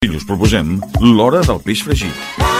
I us proposem l'hora del peix fregit.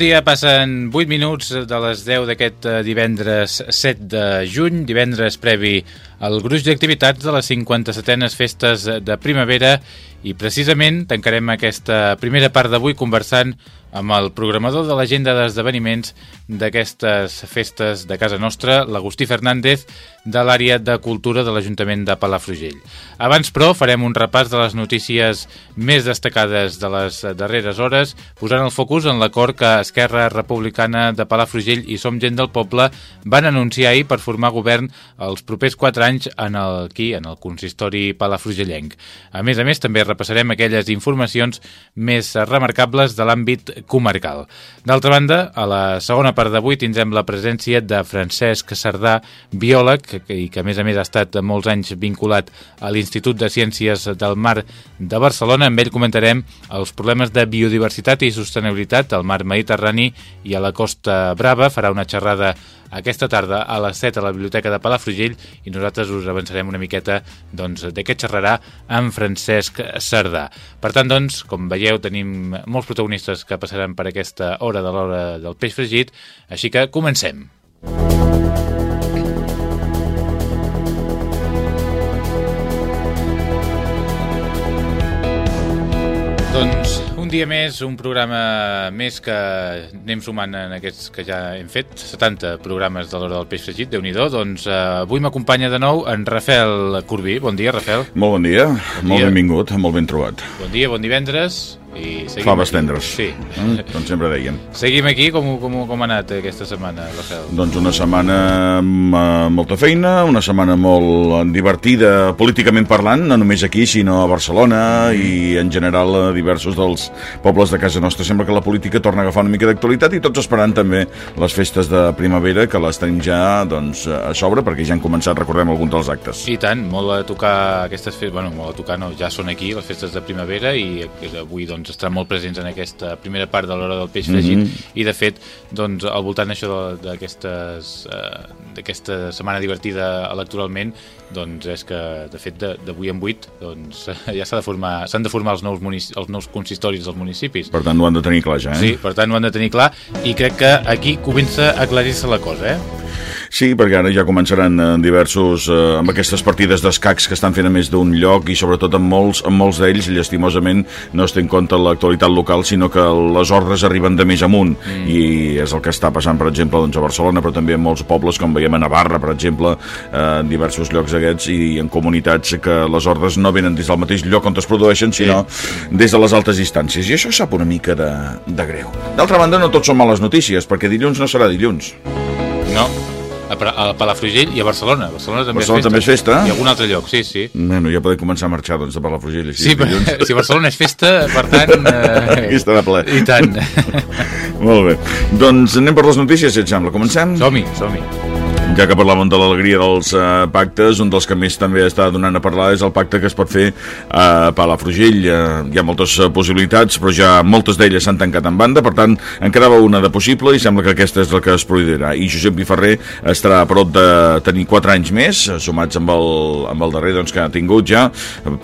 Dia, passen 8 minuts de les 10 d'aquest eh, divendres 7 de juny, divendres previ al gruix d'activitats de les 57enes festes de primavera i precisament tancarem aquesta primera part d'avui conversant amb el programador de l'agenda d'esdeveniments d'aquestes festes de casa nostra, l'Agustí Fernández, de l'àrea de cultura de l'Ajuntament de Palafrugell. Abans, però, farem un repàs de les notícies més destacades de les darreres hores, posant el focus en l'acord que Esquerra Republicana de Palafrugell i Som Gent del Poble van anunciar ahir per formar govern els propers 4 anys en el, aquí, en el consistori palafrugellenc. A més a més, també repassarem aquelles informacions més remarcables de l'àmbit comarcal. D'altra banda, a la segona part d'avui tindrem la presència de Francesc Cerdà, biòleg, i que a més a més ha estat molts anys vinculat a l'Institut de Ciències del Mar de Barcelona. Amb ell comentarem els problemes de biodiversitat i sostenibilitat al mar Mediterrani i a la Costa Brava. Farà una xerrada aquesta tarda a les 7 a la Biblioteca de Palafrugell i nosaltres us avançarem una miqueta doncs, de què xerrarà amb Francesc Cerdà. Per tant, doncs, com veieu, tenim molts protagonistes que passaran per aquesta hora de l'hora del peix fregit, així que comencem. Doncs un dia més, un programa més que anem sumant en aquests que ja hem fet, 70 programes de l'hora del peix fregit, déu nhi doncs eh, avui m'acompanya de nou en Rafel Corbí. Bon dia, Rafel. Molt bon dia, Bon molt dia. benvingut, molt ben trobat. Bon dia, bon divendres. I seguim Faves aquí. tendres. Sí. Mm, com sempre dèiem. Seguim aquí, com, com, com ha anat aquesta setmana, Rafel? Doncs una setmana amb eh, molta feina, una setmana molt divertida políticament parlant, no només aquí, sinó a Barcelona i en general a diversos dels pobles de casa nostra. Sembla que la política torna a agafar una mica d'actualitat i tots esperant també les festes de primavera, que les tenim ja doncs, a sobre, perquè ja han començat, recordem, alguns dels actes. I tant, molt a tocar aquestes festes, bueno, molt a tocar no, ja són aquí les festes de primavera i avui doncs estaran molt presents en aquesta primera part de l'hora del peix fregit mm -hmm. i de fet, doncs al voltant això de- d'aquestes eh, d'aquesta setmana divertida electoralment doncs és que de fet de- d'avui en 8 doncs ja s'ha de formar s'han de formar els nous, els nous consistoris dels municipis Per tant, ho han de tenir clar ja, eh? Sí, per tant ho han de tenir clar i crec que aquí comença a aclarir-se la cosa, eh? Sí, perquè ara ja començaran eh, diversos, eh, amb aquestes partides d'escacs que estan fent a més d'un lloc i sobretot en molts, molts d'ells, llastimosament, no es té en compte l'actualitat local, sinó que les ordres arriben de més amunt mm. i és el que està passant, per exemple, doncs, a Barcelona, però també en molts pobles, com veiem a Navarra, per exemple, eh, en diversos llocs aquests i en comunitats que les ordres no venen des del mateix lloc on es produeixen, sinó des de les altes distàncies. I això sap una mica de, de greu. D'altra banda, no tot són males notícies, perquè dilluns no serà dilluns. No, a, Pa- a Palafrugell i a Barcelona. Barcelona també Barcelona és festa. també és festa? I algun altre lloc, sí, sí. Bueno, ja podem començar a marxar, doncs, de Palafrugell. així, Sí, dilluns. si Barcelona és festa, per tant... Eh, Aquí de ple. I tant. Molt bé. Doncs anem per les notícies, si et sembla. Comencem? Som-hi, som-hi. Ja que parlàvem de l'alegria dels uh, pactes, un dels que més també està donant a parlar és el pacte que es pot fer a Palafrugell. Uh, hi ha moltes uh, possibilitats, però ja moltes d'elles s'han tancat en banda, per tant, en quedava una de possible i sembla que aquesta és la que es produirà. I Josep Piferrer estarà a prop de tenir 4 anys més, eh, sumats amb el, amb el darrer doncs, que ha tingut ja,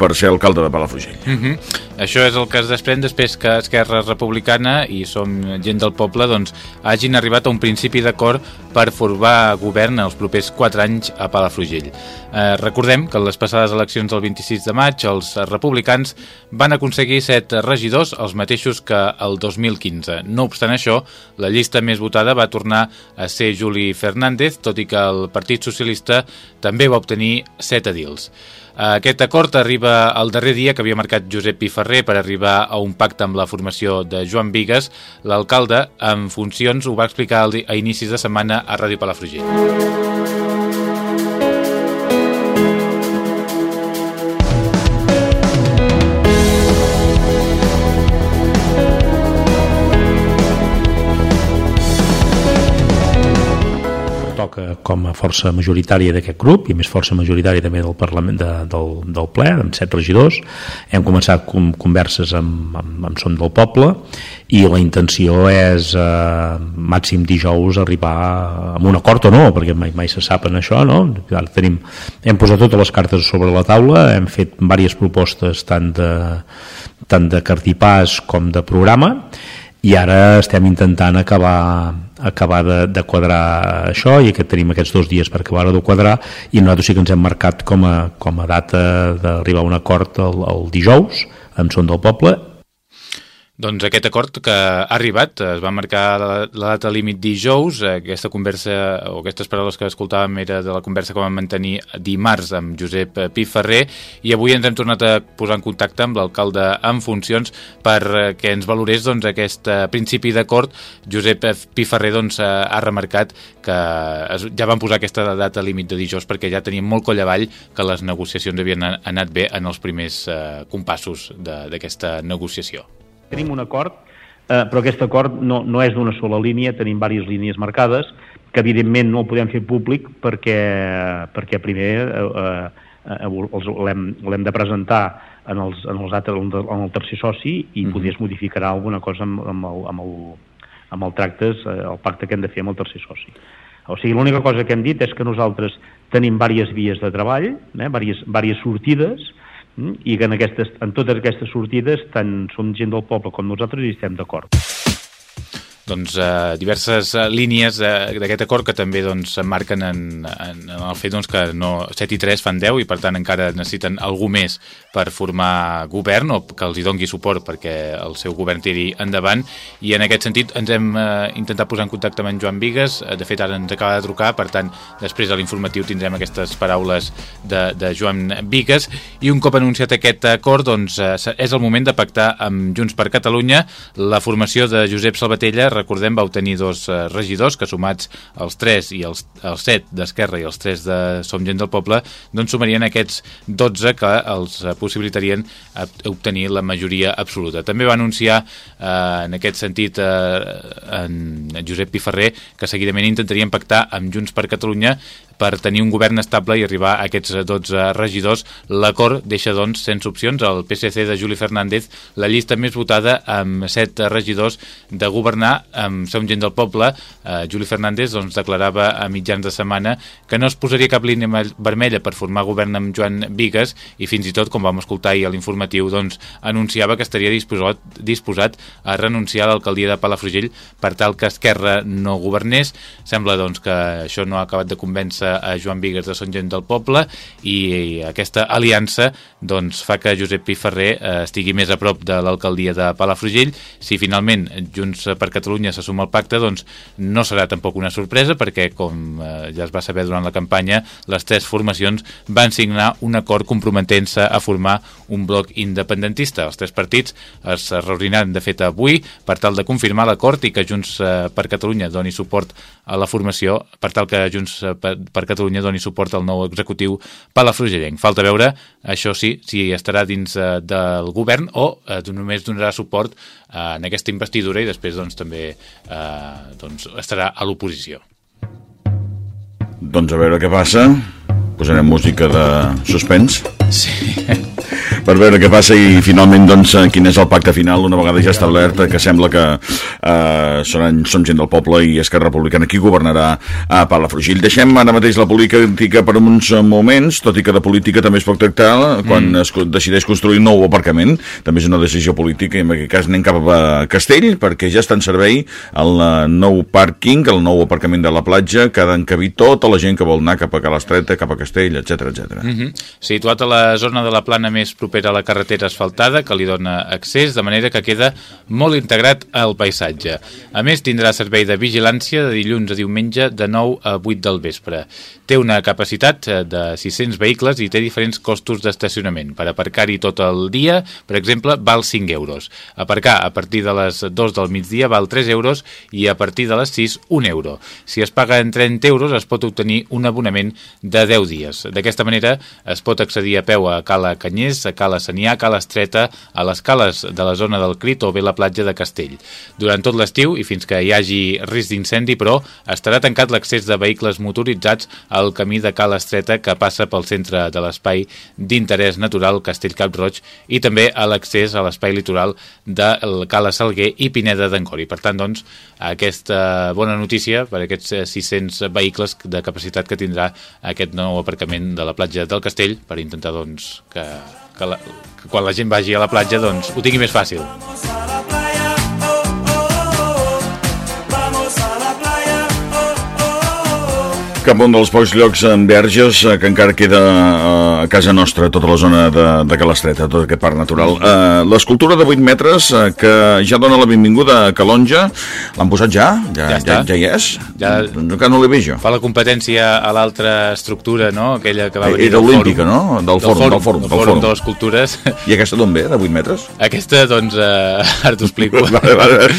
per ser alcalde de Palafrugell. Mm -hmm. Això és el que es desprèn després que Esquerra Republicana i som gent del poble doncs, hagin arribat a un principi d'acord per formar govern els propers 4 anys a Palafrugell. Eh, recordem que en les passades eleccions del 26 de maig els republicans van aconseguir 7 regidors, els mateixos que el 2015. No obstant això, la llista més votada va tornar a ser Juli Fernández, tot i que el Partit Socialista també va obtenir 7 edils. Aquest acord arriba al darrer dia que havia marcat Josep Piferrer per arribar a un pacte amb la formació de Joan Vigues. L'alcalde, en funcions, ho va explicar a inicis de setmana a Ràdio Palafrugell. Toca com a força majoritària d'aquest grup i a més força majoritària també del Parlament de, del, del ple, amb set regidors hem començat com, converses amb, amb, amb Som del Poble i la intenció és eh, màxim dijous arribar amb un acord o no, perquè mai, mai se sap en això no? Ara tenim, hem posat totes les cartes sobre la taula, hem fet diverses propostes tant de, tant de cartipàs com de programa i ara estem intentant acabar acabar de, de quadrar això i que tenim aquests dos dies per acabar de quadrar i nosaltres sí que ens hem marcat com a, com a data d'arribar a un acord el, el dijous amb Son del Poble doncs aquest acord que ha arribat, es va marcar la, la data límit dijous, aquesta conversa o aquestes paraules que escoltàvem era de la conversa que vam mantenir dimarts amb Josep Piferrer i avui ens hem tornat a posar en contacte amb l'alcalde en funcions per que ens valorés doncs, aquest principi d'acord. Josep Piferrer doncs, ha remarcat que ja van posar aquesta data límit de dijous perquè ja teníem molt coll avall que les negociacions havien anat bé en els primers eh, compassos d'aquesta negociació. Tenim un acord, eh, però aquest acord no, no és d'una sola línia, tenim diverses línies marcades, que evidentment no el podem fer públic perquè, perquè primer eh, eh, l'hem de presentar en, els, en, els altres, en el tercer soci i mm -hmm. potser es modificarà alguna cosa amb, amb, el, amb, el, amb el tractes, eh, el pacte que hem de fer amb el tercer soci. O sigui, l'única cosa que hem dit és que nosaltres tenim diverses vies de treball, eh, diverses, diverses sortides? I que en, aquestes, en totes aquestes sortides tant som gent del poble com nosaltres hi estem d'acord doncs, eh, diverses eh, línies eh, d'aquest acord que també doncs, marquen en, en, en el fet doncs, que no, 7 i 3 fan 10 i per tant encara necessiten algú més per formar govern o que els hi dongui suport perquè el seu govern tiri endavant. I en aquest sentit ens hem eh, intentat posar en contacte amb en Joan Vigues, eh, de fet ara ens acaba de trucar, per tant després a l'informatiu tindrem aquestes paraules de, de Joan Vigues. I un cop anunciat aquest acord doncs, eh, és el moment de pactar amb Junts per Catalunya la formació de Josep Salvatella recordem, va obtenir dos uh, regidors que sumats els 3 i els, els 7 d'Esquerra i els 3 de Som Gent del Poble, doncs sumarien aquests 12 que els uh, possibilitarien obtenir la majoria absoluta. També va anunciar eh, en aquest sentit eh, en Josep Piferrer que seguidament intentarien pactar amb Junts per Catalunya per tenir un govern estable i arribar a aquests 12 regidors. L'acord deixa, doncs, sense opcions el PSC de Juli Fernández, la llista més votada amb 7 regidors de governar amb Som Gent del Poble. Eh, Juli Fernández doncs, declarava a mitjans de setmana que no es posaria cap línia vermella per formar govern amb Joan Vigues i fins i tot, com vam escoltar ahir a l'informatiu, doncs, anunciava que estaria disposat, disposat a renunciar a l'alcaldia de Palafrugell per tal que Esquerra no governés. Sembla doncs, que això no ha acabat de convèncer a Joan Vigues de Son Gent del Poble i aquesta aliança doncs, fa que Josep Piferrer eh, estigui més a prop de l'alcaldia de Palafrugell. Si finalment Junts per Catalunya se suma al pacte, doncs no serà tampoc una sorpresa perquè, com eh, ja es va saber durant la campanya, les tres formacions van signar un acord comprometent-se a formar un bloc independentista. Els tres partits es reuniran de fet avui per tal de confirmar l'acord i que Junts eh, per Catalunya doni suport a la formació per tal que Junts per, per Catalunya doni suport al nou executiu palafrugellenc. Falta veure, això sí, si estarà dins eh, del govern o eh, només donarà suport eh, en aquesta investidura i després doncs, també eh, doncs, estarà a l'oposició. Doncs a veure què passa. Posarem música de suspens. Sí. per veure què passa i finalment doncs eh, quin és el pacte final una vegada ja establert que sembla que eh, són, som gent del poble i Esquerra Republicana qui governarà a Palafrugell. Deixem ara mateix la política per uns moments, tot i que de política també es pot tractar quan mm. es decideix construir un nou aparcament, també és una decisió política i en aquest cas anem cap a Castell perquè ja està en servei el eh, nou pàrquing, el nou aparcament de la platja que ha d'encabir tota la gent que vol anar cap a Calastreta, cap a Castell, etc etc. Mm -hmm. Situat a la zona de la plana més propera a la carretera asfaltada que li dona accés, de manera que queda molt integrat al paisatge. A més, tindrà servei de vigilància de dilluns a diumenge de 9 a 8 del vespre. Té una capacitat eh, de 600 vehicles i té diferents costos d'estacionament. Per aparcar-hi tot el dia, per exemple, val 5 euros. Aparcar a partir de les 2 del migdia val 3 euros i a partir de les 6 1 euro. Si es paga en 30 euros es pot obtenir un abonament de 10 dies. D'aquesta manera es pot accedir a peu a Cala Canyers, a Cala Sanià, a Cala Estreta, a les cales de la zona del Crit o bé la platja de Castell. Durant tot l'estiu i fins que hi hagi risc d'incendi, però, estarà tancat l'accés de vehicles motoritzats al camí de Cala Estreta que passa pel centre de l'espai d'interès natural Castell Cap Roig i també a l'accés a l'espai litoral de Cala Salguer i Pineda d'Encori. Per tant, doncs, aquesta bona notícia per aquests 600 vehicles de capacitat que tindrà aquest nou aparcament de la platja del Castell per intentar doncs, que, que, la, que quan la gent vagi a la platja doncs, ho tingui més fàcil. Cap un dels pocs llocs en Verges eh, que encara queda eh, a casa nostra, tota la zona de, de Calastreta, tot aquest parc natural. Eh, L'escultura de 8 metres que ja dona la benvinguda a Calonja, l'han posat ja? Ja, Ja ja, ja hi és? Ja- encara no l'he vist jo. Fa la competència a l'altra estructura, no? Aquella que va venir Era del olímpica, no? Del del fòrum, del del fòrum fòrum. de les cultures. I aquesta d'on ve, de 8 metres? Aquesta, doncs, eh, ara t'ho explico. Vale, vale.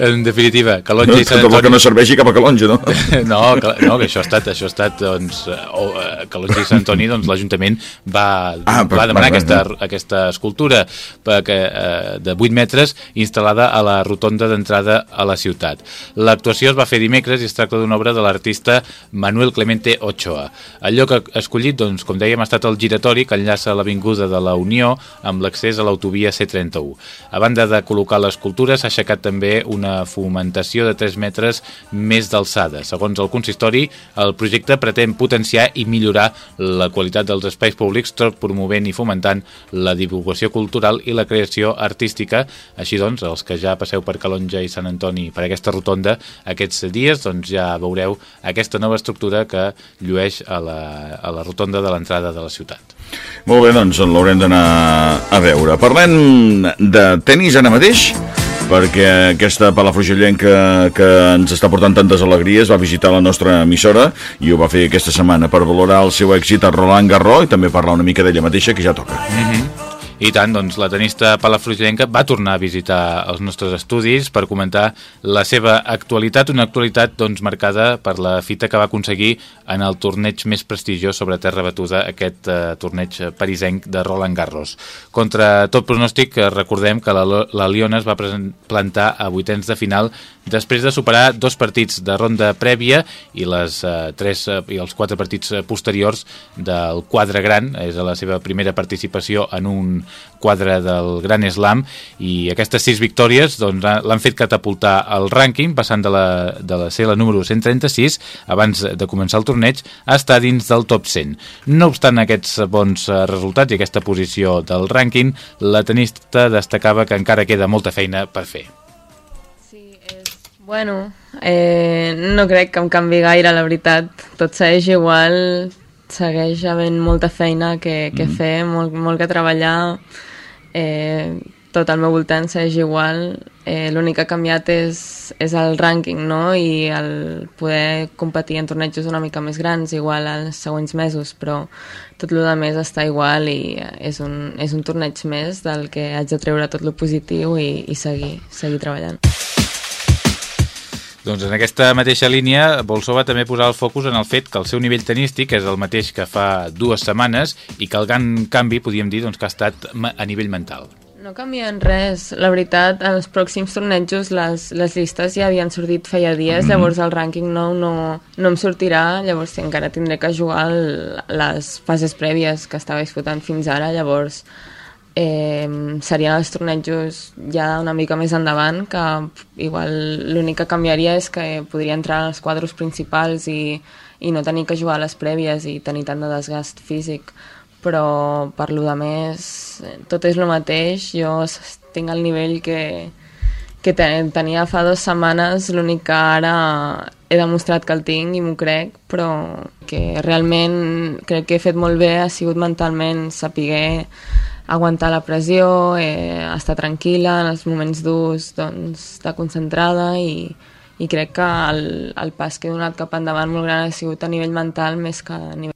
En definitiva, Calonja i Sant Tot el que Antoni... no serveixi cap a Calonja, no? No, que, no, que això ha estat, això ha estat doncs, eh, o, Calonja i Sant Antoni, doncs, l'Ajuntament va, Ah, però- va demanar va, aquesta, va. aquesta escultura perquè, eh, de 8 metres instal·lada a la rotonda d'entrada a la ciutat. L'actuació es va fer dimecres i es tracta d'una obra de l'artista Manuel Clemente Ochoa. El lloc escollit, doncs, com dèiem, ha estat el giratori que enllaça l'Avinguda de la Unió amb l'accés a l'autovia C31. A banda de col·locar l'escultura, s'ha aixecat també una fomentació de 3 metres més d'alçada. Segons el consistori, el projecte pretén potenciar i millorar la qualitat dels espais públics, tot promovent i fomentant la divulgació cultural i la creació artística. Així doncs, els que ja passeu per Calonja i Sant Antoni per aquesta rotonda aquests dies, doncs ja veureu aquesta nova estructura que llueix a la, a la rotonda de l'entrada de la ciutat. Molt bé, doncs l'haurem d'anar a veure. Parlem de tennis ara mateix, perquè aquesta palafrugellenca que ens està portant tantes alegries va visitar la nostra emissora i ho va fer aquesta setmana per valorar el seu èxit a Roland Garros i també parlar una mica d'ella mateixa, que ja toca. I tant, doncs, la tenista palafrugellenca va tornar a visitar els nostres estudis per comentar la seva actualitat, una actualitat doncs, marcada per la fita que va aconseguir en el torneig més prestigiós sobre terra batuda, aquest eh, torneig parisenc de Roland Garros. Contra tot pronòstic, eh, recordem que la, la Liona es va plantar a vuitens de final després de superar dos partits de ronda prèvia i, les, eh, tres, eh, i els quatre partits eh, posteriors del quadre gran, és la seva primera participació en un quadre del Gran Slam i aquestes sis victòries doncs, ha- l'han fet catapultar al rànquing passant de la, de la ser la número 136 abans de començar el torneig a estar dins del top 100. No obstant aquests bons eh, resultats i aquesta posició del rànquing, la tenista destacava que encara queda molta feina per fer. Sí, és... Bueno, eh, no crec que em canvi gaire, la veritat. Tot segueix igual, segueix havent molta feina que, que fer, molt, molt que treballar. Eh, tot al meu voltant segueix igual. Eh, L'únic que ha canviat és, és el rànquing, no? I el poder competir en tornejos una mica més grans, igual als següents mesos, però tot el més està igual i és un, és un torneig més del que haig de treure tot lo positiu i, i seguir, seguir treballant. Doncs en aquesta mateixa línia, Bolsó va també posar el focus en el fet que el seu nivell tenístic és el mateix que fa dues setmanes i que el gran canvi, podríem dir, doncs, que ha estat a nivell mental. No canvien res. La veritat, als pròxims tornejos les, les llistes ja havien sortit feia dies, Mhm. llavors el rànquing nou no, no em sortirà, llavors sí, encara tindré que jugar el, les fases prèvies que estava disputant fins ara, llavors eh, serien els tornejos ja una mica més endavant, que igual l'únic que canviaria és que podria entrar als quadros principals i, i no tenir que jugar a les prèvies i tenir tant de desgast físic. Però per lo de més tot és el mateix, jo tinc el nivell que, que tenia fa dues setmanes, l'únic que ara he demostrat que el tinc i m'ho crec, però que realment crec que he fet molt bé, ha sigut mentalment saber aguantar la pressió, eh, estar tranquil·la en els moments durs, doncs, estar concentrada i, i crec que el, el pas que he donat cap endavant molt gran ha sigut a nivell mental més que a nivell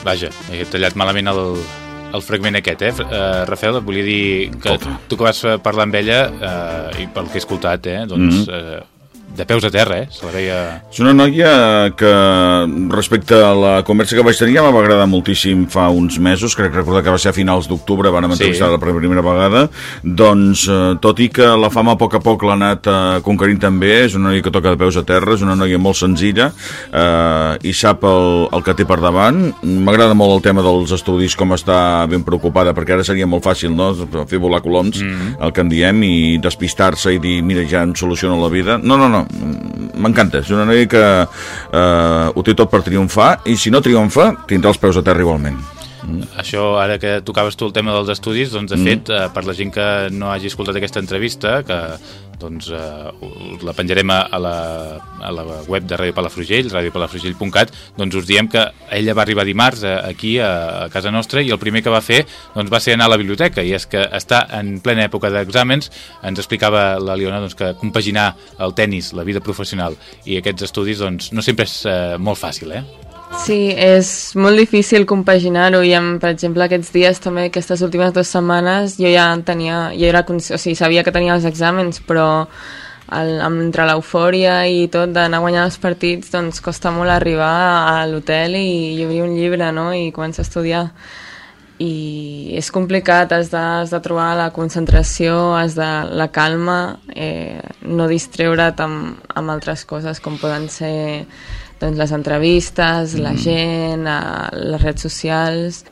Vaja, he tallat malament el, el fragment aquest, eh? Uh, Rafael, et volia dir que Escolta. tu que vas parlar amb ella, uh, i pel que he escoltat, eh, doncs... Mm -hmm. uh, de peus a terra, eh? Se la veia... És una noia que, respecte a la conversa que vaig tenir, ja m'ha agradat moltíssim fa uns mesos, crec recordar que va ser a finals d'octubre, van entrevistar-la sí. per primera vegada, doncs, eh, tot i que la fama a poc a poc l'ha anat eh, conquerint també, és una noia que toca de peus a terra, és una noia molt senzilla, eh, i sap el, el que té per davant. M'agrada molt el tema dels estudis, com està ben preocupada, perquè ara seria molt fàcil, no?, fer volar coloms, mm -hmm. el que en diem, i despistar-se i dir, mira, ja em soluciona la vida. No, no, no, m'encanta, és una noia que eh, ho té tot per triomfar i si no triomfa tindrà els peus a terra igualment. Això, ara que tocaves tu el tema dels estudis, doncs, de mm. fet, eh, per la gent que no hagi escoltat aquesta entrevista, que doncs eh, la penjarem a la, a la web de Ràdio Palafrugell, radiopalafrugell.cat, doncs us diem que ella va arribar dimarts a, eh, aquí a, a casa nostra i el primer que va fer doncs, va ser anar a la biblioteca i és que està en plena època d'exàmens, ens explicava la Liona doncs, que compaginar el tennis, la vida professional i aquests estudis doncs, no sempre és eh, molt fàcil, eh? Sí, és molt difícil compaginar-ho i, amb, per exemple, aquests dies també, aquestes últimes dues setmanes, jo ja tenia, jo era, o sigui, sabia que tenia els exàmens, però el, entre l'eufòria i tot d'anar guanyant els partits, doncs costa molt arribar a l'hotel i, i obrir un llibre, no?, i començar a estudiar. I és complicat, has de, has de trobar la concentració, has de la calma, eh, no distreure't amb, amb altres coses com poden ser doncs, les entrevistes, mm. la gent, a les redes socials...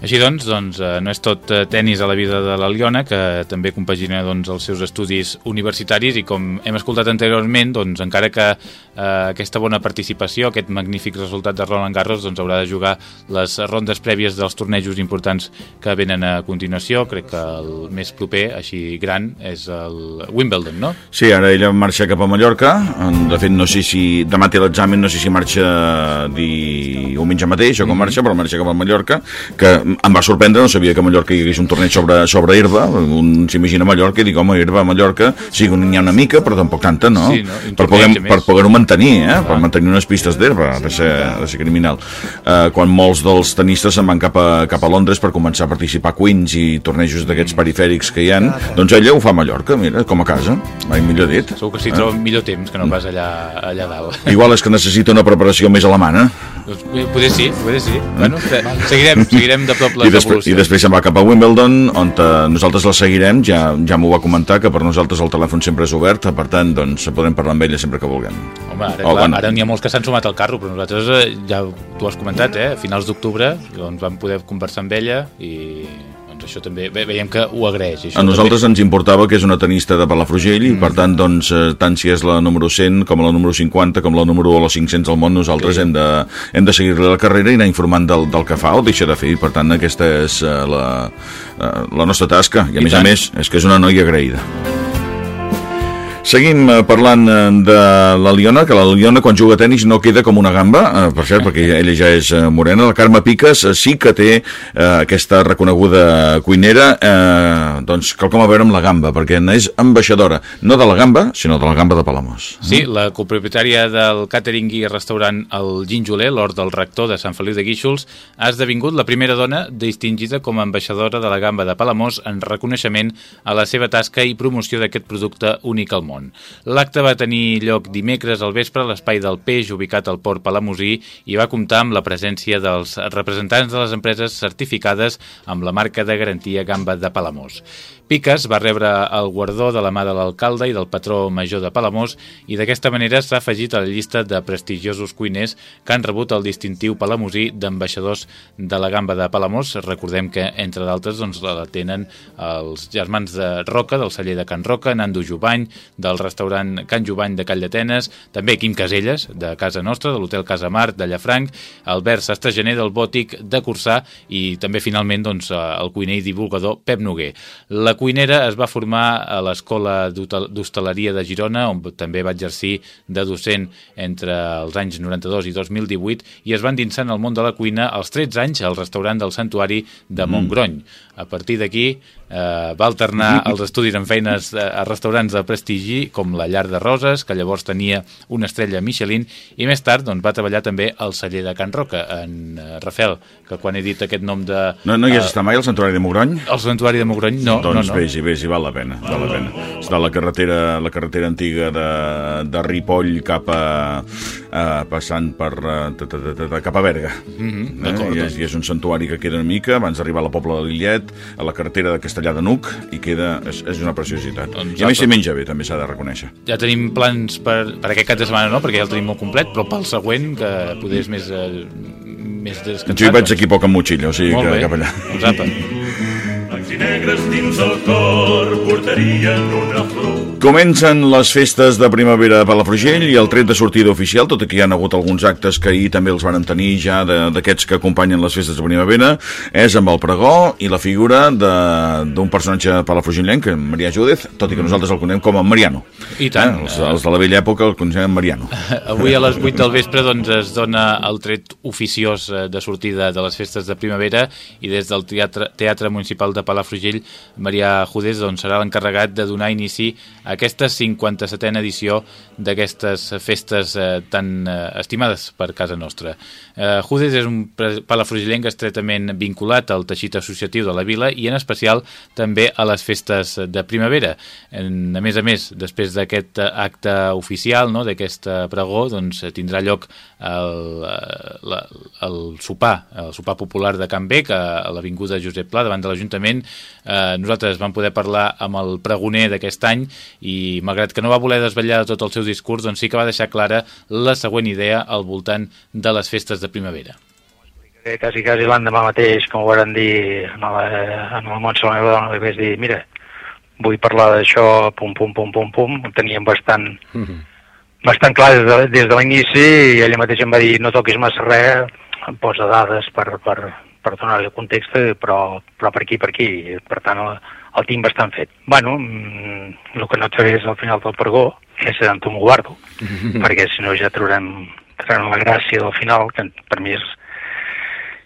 Així doncs, doncs eh, no és tot eh, tennis a la vida de la Liona, que també compagina doncs, els seus estudis universitaris i com hem escoltat anteriorment, doncs, encara que eh, aquesta bona participació, aquest magnífic resultat de Roland Garros, doncs, haurà de jugar les rondes prèvies dels tornejos importants que venen a continuació. Crec que el més proper, així gran, és el Wimbledon, no? Sí, ara ella marxa cap a Mallorca. De fet, no sé si demà té l'examen, no sé si marxa diumenge mateix o com -hmm. marxa, però marxa cap a Mallorca, que em va sorprendre, no sabia que a Mallorca hi hagués un torneig sobre, sobre herba, un s'imagina Mallorca i dic, home, herba a Mallorca, sí, n'hi ha una mica, però tampoc tanta, no? Sí, no? Per poder-ho per poder mantenir, eh? Ah. per mantenir unes pistes d'herba, ha de ser, de ser criminal. Uh, quan molts dels tenistes se'n van cap a, cap a Londres per començar a participar a Queens i tornejos d'aquests perifèrics que hi han, doncs ella ho fa a Mallorca, mira, com a casa, mai millor dit. Segur que s'hi troba eh? millor temps que no pas allà, allà dalt. Igual és que necessita una preparació més alemana. Doncs, poder sí, poder sí. Bueno, seguirem, seguirem de les I després, I després se'n va cap a Wimbledon, on uh, nosaltres la seguirem, ja, ja m'ho va comentar, que per nosaltres el telèfon sempre és obert, per tant, doncs, podem parlar amb ella sempre que vulguem. Home, ara, oh, clar, bueno. ara n'hi ha molts que s'han sumat al carro, però nosaltres, eh, ja tu has comentat, eh, a finals d'octubre, doncs vam poder conversar amb ella i doncs això també veiem que ho agraeix. Això a nosaltres també... ens importava que és una tenista de Palafrugell mm. i per tant, doncs, eh, tant si és la número 100 com la número 50 com la número o la 500 del món, nosaltres sí. hem de, hem de seguir-li la carrera i anar informant del, del que fa o deixa de fer per tant aquesta és uh, la, uh, la nostra tasca i a I més tant. a més és que és una noia agraïda. Seguim eh, parlant eh, de la Liona, que la Liona quan juga a tenis no queda com una gamba, eh, per cert, perquè ella ja és morena. La Carme Piques sí que té eh, aquesta reconeguda cuinera, eh, doncs com a veure amb la gamba, perquè és ambaixadora, no de la gamba, sinó de la gamba de Palamós. Sí, la copropietària del càtering i restaurant El Ginjoler, l'hort del rector de Sant Feliu de Guíxols, ha esdevingut la primera dona distingida com a ambaixadora de la gamba de Palamós en reconeixement a la seva tasca i promoció d'aquest producte únic al món. Món. L'acte va tenir lloc dimecres al vespre a l'Espai del Peix, ubicat al Port Palamosí, i va comptar amb la presència dels representants de les empreses certificades amb la marca de garantia Gamba de Palamós. Piques va rebre el guardó de la mà de l'alcalde i del patró major de Palamós i d'aquesta manera s'ha afegit a la llista de prestigiosos cuiners que han rebut el distintiu palamosí d'ambaixadors de la gamba de Palamós. Recordem que, entre d'altres, doncs, la tenen els germans de Roca, del celler de Can Roca, Nando Jubany, del restaurant Can Jubany de Call d'Atenes, també Quim Caselles, de Casa Nostra, de l'Hotel Casa Mart, de Llafranc, Albert Sastagener, del Bòtic de Cursà i també, finalment, doncs, el cuiner i divulgador Pep Noguer. La cuinera es va formar a l'Escola d'Hostaleria de Girona, on també va exercir de docent entre els anys 92 i 2018 i es va endinsar en el món de la cuina als 13 anys al restaurant del Santuari de mm. Montgrony. A partir d'aquí eh, va alternar els estudis en feines eh, a restaurants de prestigi com la Llar de Roses, que llavors tenia una estrella Michelin, i més tard doncs, va treballar també al celler de Can Roca, en uh, Rafel, que quan he dit aquest nom de... No, no hi has uh, estat mai al Santuari de Mogrony? Al Santuari de Mogrony, no. Doncs no, no. vés-hi, vés-hi, val la pena, val la pena. Està la carretera, la carretera antiga de, de Ripoll cap a... Uh, passant per... Uh, cap a Berga. Mm -hmm, eh? I, és, I és un santuari que queda una mica abans d'arribar a la Pobla de Lillet, a la carretera de Castellà de Nuc, i queda, és, és una preciositat. Doncs I a més s'hi menja bé, també s'ha de reconèixer. Ja tenim plans per, per aquest cap de setmana, no?, perquè ja el tenim molt complet, però pel següent, que poder és més, eh, més descansat. Jo hi vaig aquí poc amb motxilla, o sigui molt que bé. cap allà. Doncs apa i negres dins el cor portarien una flor. Comencen les festes de primavera de Palafrugell i el tret de sortida oficial, tot i que hi ha hagut alguns actes que ahir també els van tenir ja d'aquests que acompanyen les festes de primavera, és amb el pregó i la figura d'un personatge palafrugellenc, Maria Júdez, tot i que nosaltres el conem com a Mariano. I tant. Eh? Els, els de la vella època el coneixem Mariano. Avui a les 8 del vespre doncs, es dona el tret oficiós eh, de sortida de les festes de primavera i des del Teatre, Teatre Municipal de Palafrugell, Maria Júdez doncs, serà l'encarregat de donar inici a aquesta 57a edició d'aquestes festes eh, tan eh, estimades per casa nostra. Eh, Júdez és un palafrugellenc estretament vinculat al teixit associatiu de la vila i en especial també a les festes de primavera. En, a més a més, després d'aquest acte oficial, no, d'aquest pregó, doncs, tindrà lloc el, la, el sopar, el sopar popular de Can Bec a, a l'Avinguda Josep Pla davant de l'Ajuntament. Eh, nosaltres vam poder parlar amb el pregoner d'aquest any i malgrat que no va voler desvetllar tot el seu discurs, doncs sí que va deixar clara la següent idea al voltant de les festes de primavera. Quasi, quasi l'endemà mateix, com ho van dir en la, en la Montse, la meva dona, li vaig dir, mira, vull parlar d'això, pum, pum, pum, pum, pum, ho teníem bastant, mm -hmm. bastant clar des de, des de l'inici i ella mateixa em va dir, no toquis massa res, em posa dades per, per, per donar-li el context, però, però per aquí, per aquí, per tant, el, el tinc bastant fet. Bueno, mm, el que no et faré és al final del pregó, és en tu m'ho guardo, perquè si no ja traurem, traurem la gràcia del final, que per mi és,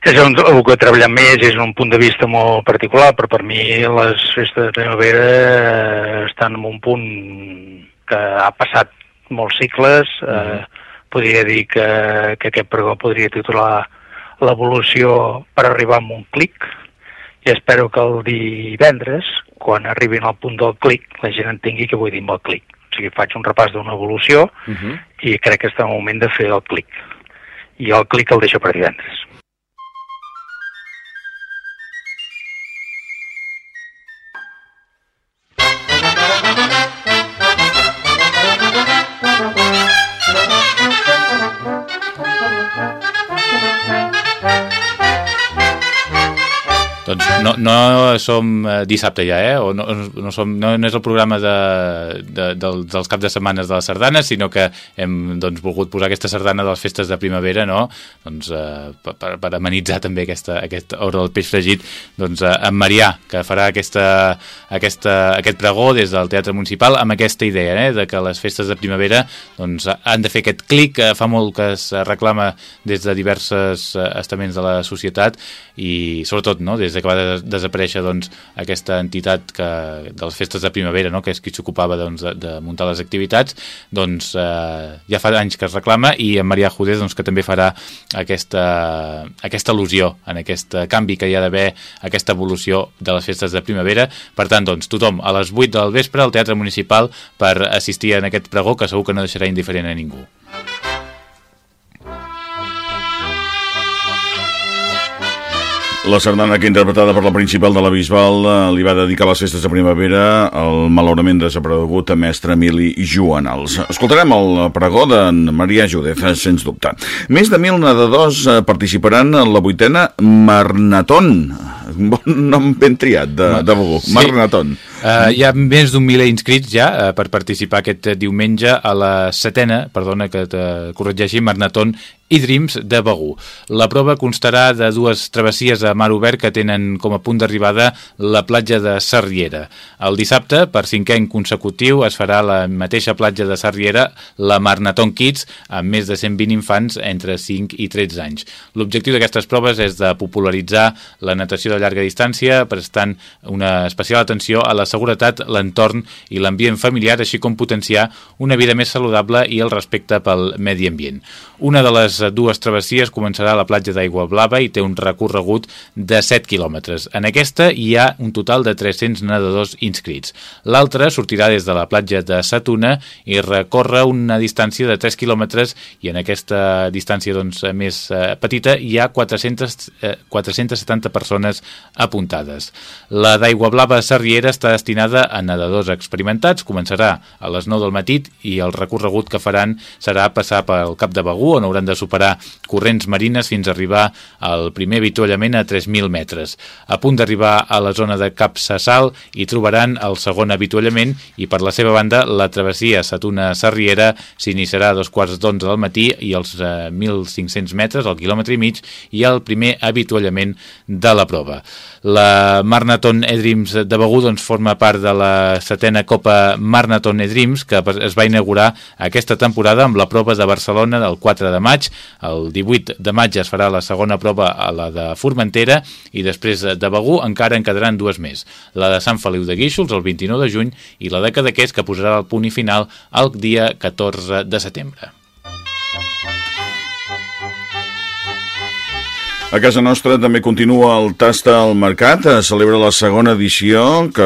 és un, el que he treballat més, és un punt de vista molt particular, però per mi les festes de primavera eh, estan en un punt que ha passat molts cicles, eh, uh -huh. podria dir que, que aquest pregó podria titular l'evolució per arribar a un clic, i espero que el divendres, quan arribin al punt del clic, la gent entengui què vull dir amb el clic. O sigui, faig un repàs d'una evolució uh -huh. i crec que està en el moment de fer el clic. I el clic el deixo per divendres. No, no som eh, dissabte ja, eh? O no, no, som, no, no és el programa de, de, del, dels caps de setmanes de les sardanes, sinó que hem doncs, volgut posar aquesta sardana de les festes de primavera, no? Doncs, eh, per, per amenitzar també aquesta, aquesta hora del peix fregit, doncs, eh, en Marià, que farà aquesta, aquesta, aquest pregó des del Teatre Municipal amb aquesta idea, eh? de que les festes de primavera doncs, han de fer aquest clic, que fa molt que es reclama des de diversos eh, estaments de la societat i sobretot no? des després d'acabar de desaparèixer doncs, aquesta entitat que, de les festes de primavera, no? que és qui s'ocupava doncs, de, de muntar les activitats, doncs eh, ja fa anys que es reclama i en Maria Judés doncs, que també farà aquesta, aquesta al·lusió en aquest canvi que hi ha d'haver, aquesta evolució de les festes de primavera. Per tant, doncs, tothom a les 8 del vespre al Teatre Municipal per assistir en aquest pregó que segur que no deixarà indiferent a ningú. La sardana que interpretada per la principal de la Bisbal eh, li va dedicar les festes de primavera al malaurament desaparegut a mestre Emili Joanals. Escoltarem el pregó de Maria Judez, eh, sens dubte. Més de mil nedadors eh, participaran en la vuitena Marnaton. Un bon nom ben triat de, de Begur. Sí. Marnaton. Uh, hi ha més d'un miler inscrits ja uh, per participar aquest diumenge a la setena, perdona que te corregeixi, Marnaton i Dreams de Begú. La prova constarà de dues travessies a mar obert que tenen com a punt d'arribada la platja de Sarriera. El dissabte, per cinquè any consecutiu, es farà la mateixa platja de Sarriera la Marnaton Kids amb més de 120 infants entre 5 i 13 anys. L'objectiu d'aquestes proves és de popularitzar la natació de llarga distància, prestant una especial atenció a la seguretat, l'entorn i l'ambient familiar, així com potenciar una vida més saludable i el respecte pel medi ambient. Una de les dues travessies començarà a la platja d'Aigua Blava i té un recorregut de 7 quilòmetres. En aquesta hi ha un total de 300 nedadors inscrits. L'altra sortirà des de la platja de Satuna i recorre una distància de 3 quilòmetres i en aquesta distància doncs, més eh, petita hi ha 400, eh, 470 persones apuntades. La d'Aigua Blava Sarriera està destinada a nedadors experimentats, començarà a les 9 del matí i el recorregut que faran serà passar pel Cap de Begú, on hauran de superar corrents marines fins a arribar al primer avituallament a 3.000 metres. A punt d'arribar a la zona de Cap Sassal hi trobaran el segon avituallament i per la seva banda la travessia Satuna-Sarriera s'iniciarà a dos quarts d'onze del matí i als eh, 1.500 metres, al quilòmetre i mig, ha el primer avituallament de la prova. La Marnaton Edrims de Begú doncs, forma part de la setena Copa Marnaton Edrims que es va inaugurar aquesta temporada amb la prova de Barcelona del 4 de maig. El 18 de maig es farà la segona prova a la de Formentera i després de Begú encara en quedaran dues més. La de Sant Feliu de Guíxols el 29 de juny i la de Cadaqués que posarà el punt i final el dia 14 de setembre. A casa nostra també continua el Tasta al Mercat, es celebra la segona edició, que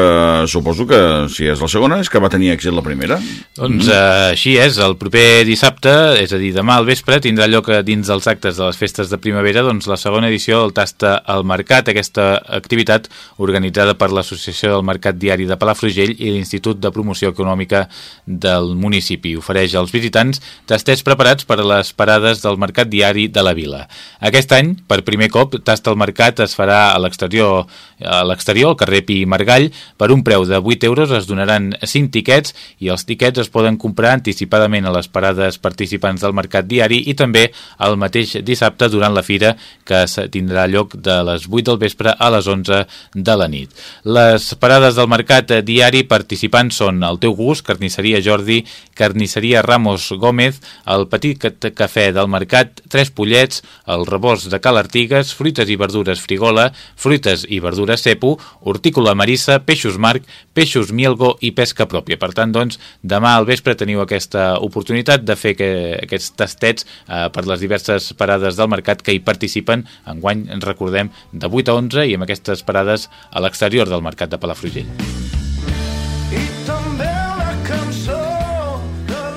suposo que si és la segona és que va tenir èxit la primera. Doncs mm. uh, així és, el proper dissabte, és a dir, demà al vespre, tindrà lloc dins dels actes de les festes de primavera doncs, la segona edició del Tasta al Mercat, aquesta activitat organitzada per l'Associació del Mercat Diari de Palafrugell i l'Institut de Promoció Econòmica del municipi. Ofereix als visitants tastets preparats per a les parades del Mercat Diari de la Vila. Aquest any, per primer cop, Tasta al Mercat es farà a l'exterior, a l'exterior, al carrer Pi Margall, per un preu de 8 euros es donaran 5 tiquets i els tiquets es poden comprar anticipadament a les parades participants del Mercat Diari i també el mateix dissabte durant la fira que tindrà lloc de les 8 del vespre a les 11 de la nit. Les parades del Mercat Diari participants són el teu gust, Carnisseria Jordi, Carnisseria Ramos Gómez, el Petit Cafè del Mercat, Tres Pollets, el Rebost de Cal Artigues, Fruites i Verdures Frigola, Fruites i Verdures Cepo, Hortícola Marissa, Peixos Marc, Peixos Mielgo i Pesca Pròpia. Per tant, doncs, demà al vespre teniu aquesta oportunitat de fer que, aquests tastets eh, per les diverses parades del mercat que hi participen. Enguany, ens recordem, de 8 a 11 i amb aquestes parades a l'exterior del mercat de Palafrugell.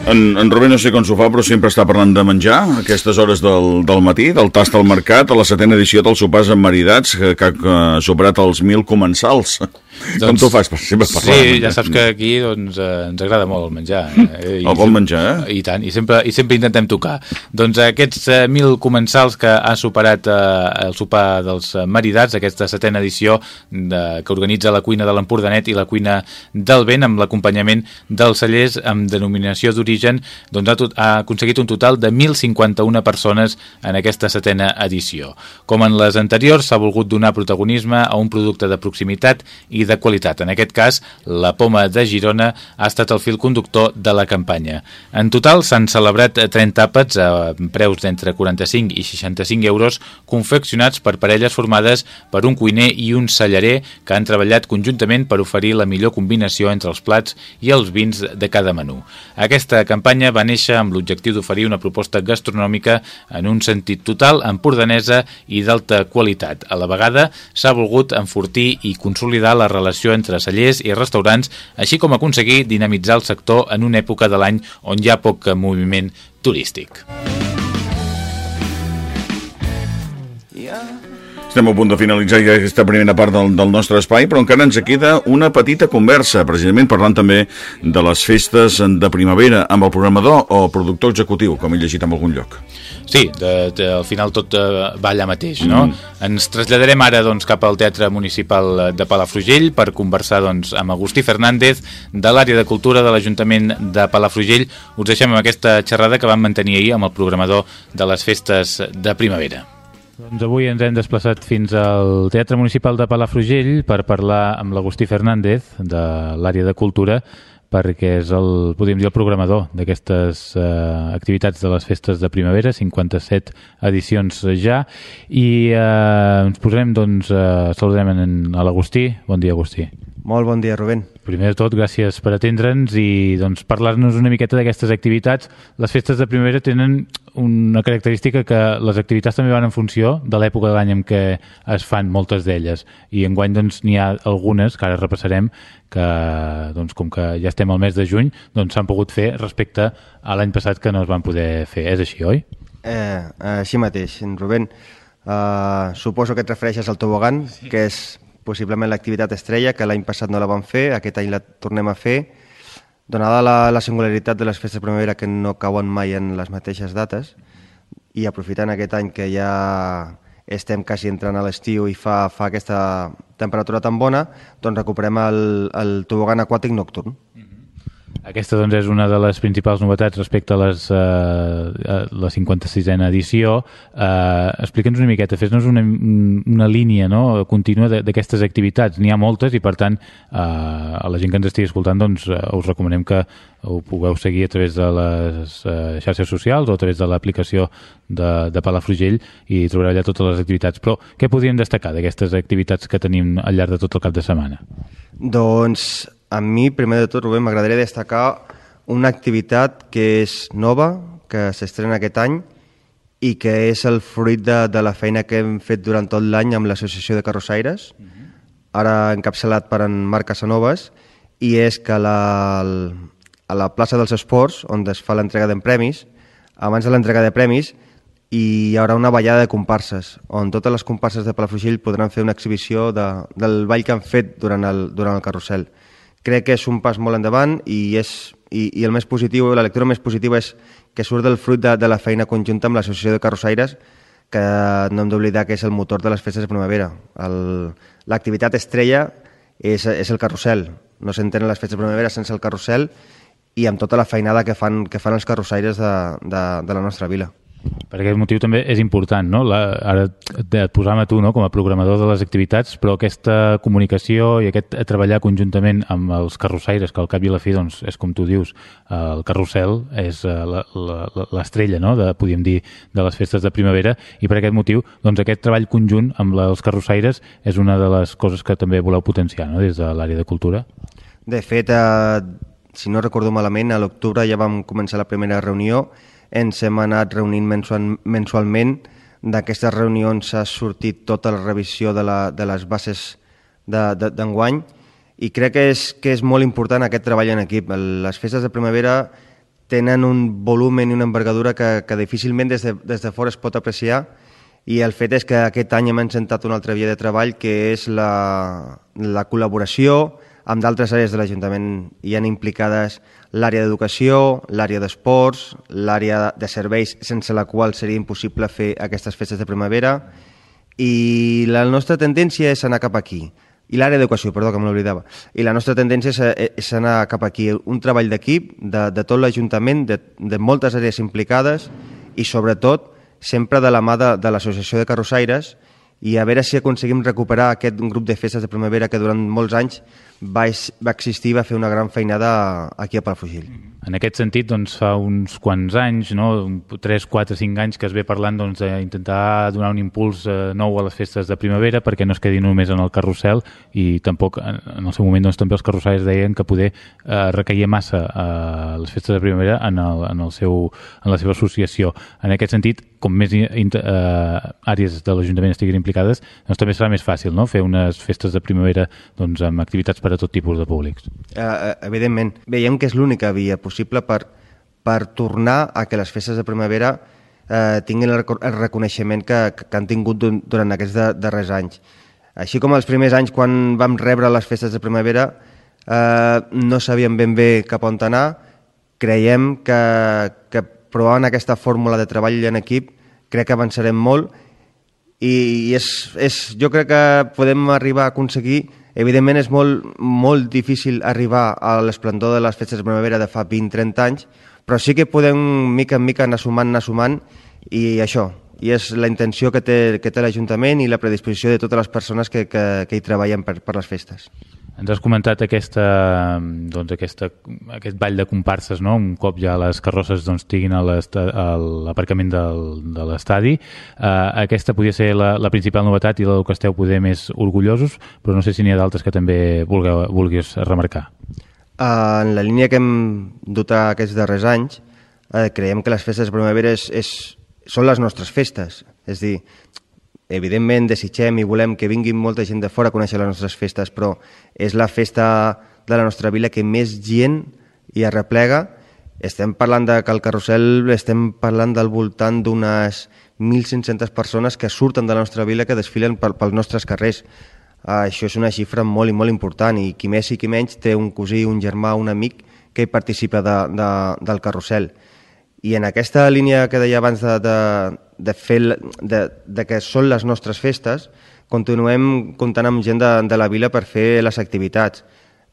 En, en Rubén no sé com s'ho fa, però sempre està parlant de menjar a aquestes hores del, del matí, del tast al mercat, a la setena edició dels sopars emmaridats, que, que, que ha superat els mil comensals. Doncs, com t'ho fas sempre parlar? Sí, ja saps que aquí doncs, eh, ens agrada molt el menjar. Eh? I el bon menjar, eh? I tant, i sempre, i sempre intentem tocar. Doncs aquests eh, mil comensals que ha superat eh, el sopar dels maridats, aquesta setena edició de, que organitza la cuina de l'Empordanet i la cuina del vent, amb l'acompanyament dels cellers amb denominació d'origen, doncs ha, ha aconseguit un total de 1.051 persones en aquesta setena edició. Com en les anteriors, s'ha volgut donar protagonisme a un producte de proximitat i de qualitat. En aquest cas, la Poma de Girona ha estat el fil conductor de la campanya. En total s'han celebrat 30 àpats a preus d'entre 45 i 65 euros confeccionats per parelles formades per un cuiner i un cellarer que han treballat conjuntament per oferir la millor combinació entre els plats i els vins de cada menú. Aquesta campanya va néixer amb l'objectiu d'oferir una proposta gastronòmica en un sentit total, empordanesa i d'alta qualitat. A la vegada s'ha volgut enfortir i consolidar la relació entre cellers i restaurants, així com aconseguir dinamitzar el sector en una època de l'any on hi ha poc moviment turístic. Estem a punt de finalitzar ja aquesta primera part del, del nostre espai, però encara ens queda una petita conversa, precisament parlant també de les festes de primavera amb el programador o productor executiu, com he llegit en algun lloc. Sí, de, de, al final tot uh, va allà mateix, no? Mm. Ens traslladarem ara doncs, cap al Teatre Municipal de Palafrugell per conversar doncs, amb Agustí Fernández de l'àrea de cultura de l'Ajuntament de Palafrugell. Us deixem amb aquesta xerrada que vam mantenir ahir amb el programador de les festes de primavera. Doncs avui ens hem desplaçat fins al Teatre Municipal de Palafrugell per parlar amb l'Agustí Fernández de l'àrea de cultura perquè és el, podríem dir, el programador d'aquestes eh, activitats de les festes de primavera, 57 edicions ja, i eh, ens posarem, doncs, eh, saludarem en, a l'Agustí. Bon dia, Agustí. Molt bon dia, Rubén. Primer de tot, gràcies per atendre'ns i doncs, parlar-nos una miqueta d'aquestes activitats. Les festes de primavera tenen una característica que les activitats també van en funció de l'època de l'any en què es fan moltes d'elles i enguany doncs n'hi ha algunes que ara repassarem que doncs, com que ja estem al mes de juny doncs s'han pogut fer respecte a l'any passat que no es van poder fer. És així, oi? Eh, així mateix, Rubén. Uh, suposo que et refereixes al tobogan, sí. que és possiblement l'activitat estrella, que l'any passat no la vam fer, aquest any la tornem a fer Donada la, la singularitat de les festes de primavera que no cauen mai en les mateixes dates i aprofitant aquest any que ja estem quasi entrant a l'estiu i fa, fa aquesta temperatura tan bona, doncs recuperem el, el tobogan aquàtic nocturn. Mm -hmm. Aquesta doncs, és una de les principals novetats respecte a, les, uh, a la 56a edició. Uh, Explica'ns una miqueta, fes-nos una, una línia no? contínua d'aquestes activitats. N'hi ha moltes i, per tant, uh, a la gent que ens estigui escoltant doncs, uh, us recomanem que ho pugueu seguir a través de les uh, xarxes socials o a través de l'aplicació de, de Palafrugell i trobareu allà totes les activitats. Però què podríem destacar d'aquestes activitats que tenim al llarg de tot el cap de setmana? Doncs a mi, primer de tot, Rubén, m'agradaria destacar una activitat que és nova, que s'estrena aquest any i que és el fruit de, de la feina que hem fet durant tot l'any amb l'Associació de Carrossaires, uh -huh. ara encapçalat per en Marc Casanovas, i és que la, a la plaça dels Esports, on es fa l'entrega de premis, abans de l'entrega de premis hi haurà una ballada de comparses, on totes les comparses de Palafrugell podran fer una exhibició de, del ball que han fet durant el, durant el carrusel crec que és un pas molt endavant i, és, i, i el més positiu, la lectura més positiva és que surt del fruit de, de la feina conjunta amb l'Associació de Carrossaires, que no hem d'oblidar que és el motor de les festes de primavera. L'activitat estrella és, és el carrusel. No s'entenen les festes de primavera sense el carrusel i amb tota la feinada que fan, que fan els carrossaires de, de, de la nostra vila. Per aquest motiu també és important, no? La, ara et, posàvem a tu no? com a programador de les activitats, però aquesta comunicació i aquest treballar conjuntament amb els carrossaires, que al cap i a la fi doncs, és com tu dius, el carrusel és eh, l'estrella, no? de, podríem dir, de les festes de primavera, i per aquest motiu doncs, aquest treball conjunt amb els carrossaires és una de les coses que també voleu potenciar no? des de l'àrea de cultura. De fet, eh, si no recordo malament, a l'octubre ja vam començar la primera reunió ens hem anat reunint mensual, mensualment. D'aquestes reunions s'ha sortit tota la revisió de, la, de les bases d'enguany de, de, i crec que és, que és molt important aquest treball en equip. Les festes de primavera tenen un volum i una envergadura que, que difícilment des de, des de fora es pot apreciar i el fet és que aquest any hem encentat una altra via de treball que és la, la col·laboració amb d'altres àrees de l'Ajuntament. Hi han implicades l'àrea d'educació, l'àrea d'esports, l'àrea de serveis, sense la qual seria impossible fer aquestes festes de primavera, i la nostra tendència és anar cap aquí. I l'àrea d'educació, perdó, que me l'oblidava. I la nostra tendència és, és anar cap aquí. Un treball d'equip, de, de tot l'Ajuntament, de, de moltes àrees implicades i, sobretot, sempre de la mà de, de l'Associació de Carrossaires i a veure si aconseguim recuperar aquest grup de festes de primavera que durant molts anys va, va existir i va fer una gran feinada aquí a Palafrugell. En aquest sentit, doncs, fa uns quants anys, no? 3, 4, 5 anys que es ve parlant doncs, d'intentar donar un impuls eh, nou a les festes de primavera perquè no es quedi només en el carrusel i tampoc, en el seu moment, doncs, també els carrussels deien que poder eh, recaia massa eh, les festes de primavera en, el, en, el seu, en la seva associació. En aquest sentit, com més eh, àrees de l'Ajuntament estiguin implicades, doncs també serà més fàcil no? fer unes festes de primavera doncs, amb activitats per a tot tipus de públics. Uh, evidentment. Veiem que és l'única via possible per, per tornar a que les festes de primavera eh, tinguin el, el reconeixement que, que han tingut durant aquests de, darrers anys. Així com els primers anys quan vam rebre les festes de primavera eh, no sabíem ben bé cap on anar, creiem que, que provant aquesta fórmula de treball en equip crec que avançarem molt i, i és, és, jo crec que podem arribar a aconseguir Evidentment és molt, molt difícil arribar a l'esplendor de les festes de primavera de fa 20-30 anys, però sí que podem mica en mica anar sumant, anar sumant, i això, i és la intenció que té, que té l'Ajuntament i la predisposició de totes les persones que, que, que hi treballen per, per les festes. Ens has comentat aquesta, doncs aquesta, aquest ball de comparses, no? un cop ja les carrosses doncs, estiguin a l'aparcament de l'estadi. Uh, aquesta podria ser la, la principal novetat i la que esteu poder més orgullosos, però no sé si n'hi ha d'altres que també vulgueu, vulguis remarcar. Uh, en la línia que hem dut aquests darrers anys, uh, creiem que les festes de primavera és, és, són les nostres festes. És dir, evidentment desitgem i volem que vinguin molta gent de fora a conèixer les nostres festes, però és la festa de la nostra vila que més gent hi arreplega. Estem parlant de que el carrusel estem parlant del voltant d'unes 1.500 persones que surten de la nostra vila que desfilen pel, pels nostres carrers. Uh, això és una xifra molt i molt important i qui més i qui menys té un cosí, un germà, un amic que hi participa de, de, del carrusel. I en aquesta línia que deia abans de, de, de, fer, de, de que són les nostres festes, continuem comptant amb gent de, de la vila per fer les activitats.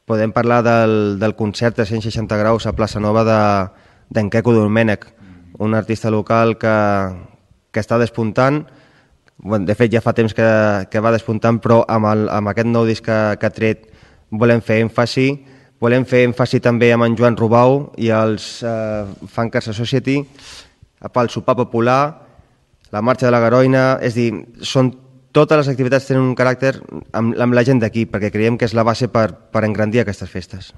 Podem parlar del, del concert de 160 graus a Plaça Nova d'en de, Queco Domènech, un artista local que, que està despuntant, bueno, de fet ja fa temps que, que va despuntant, però amb, el, amb aquest nou disc que, que ha tret volem fer èmfasi. Volem fer èmfasi també amb en Joan Rubau i els eh, Funkers Society pel sopar popular, la marxa de la Garoina, és dir, són totes les activitats tenen un caràcter amb, amb la gent d'aquí, perquè creiem que és la base per, per engrandir aquestes festes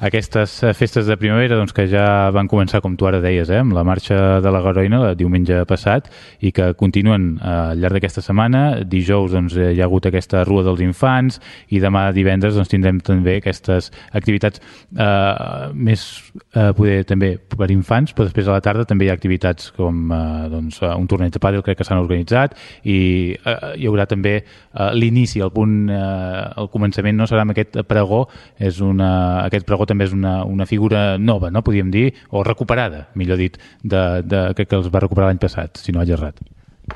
aquestes eh, festes de primavera doncs, que ja van començar, com tu ara deies, eh, amb la marxa de la Garoina el diumenge passat i que continuen eh, al llarg d'aquesta setmana. Dijous doncs, eh, hi ha hagut aquesta Rua dels Infants i demà divendres doncs, tindrem també aquestes activitats eh, més eh, poder també per infants, però després a la tarda també hi ha activitats com eh, doncs, un torneig de pàdel crec que s'han organitzat i eh, hi haurà també eh, l'inici, el punt, eh, el començament no serà amb aquest pregó, és una, aquest pregó també és una, una figura nova, no podríem dir, o recuperada, millor dit, de, de, que, que els va recuperar l'any passat, si no haig errat.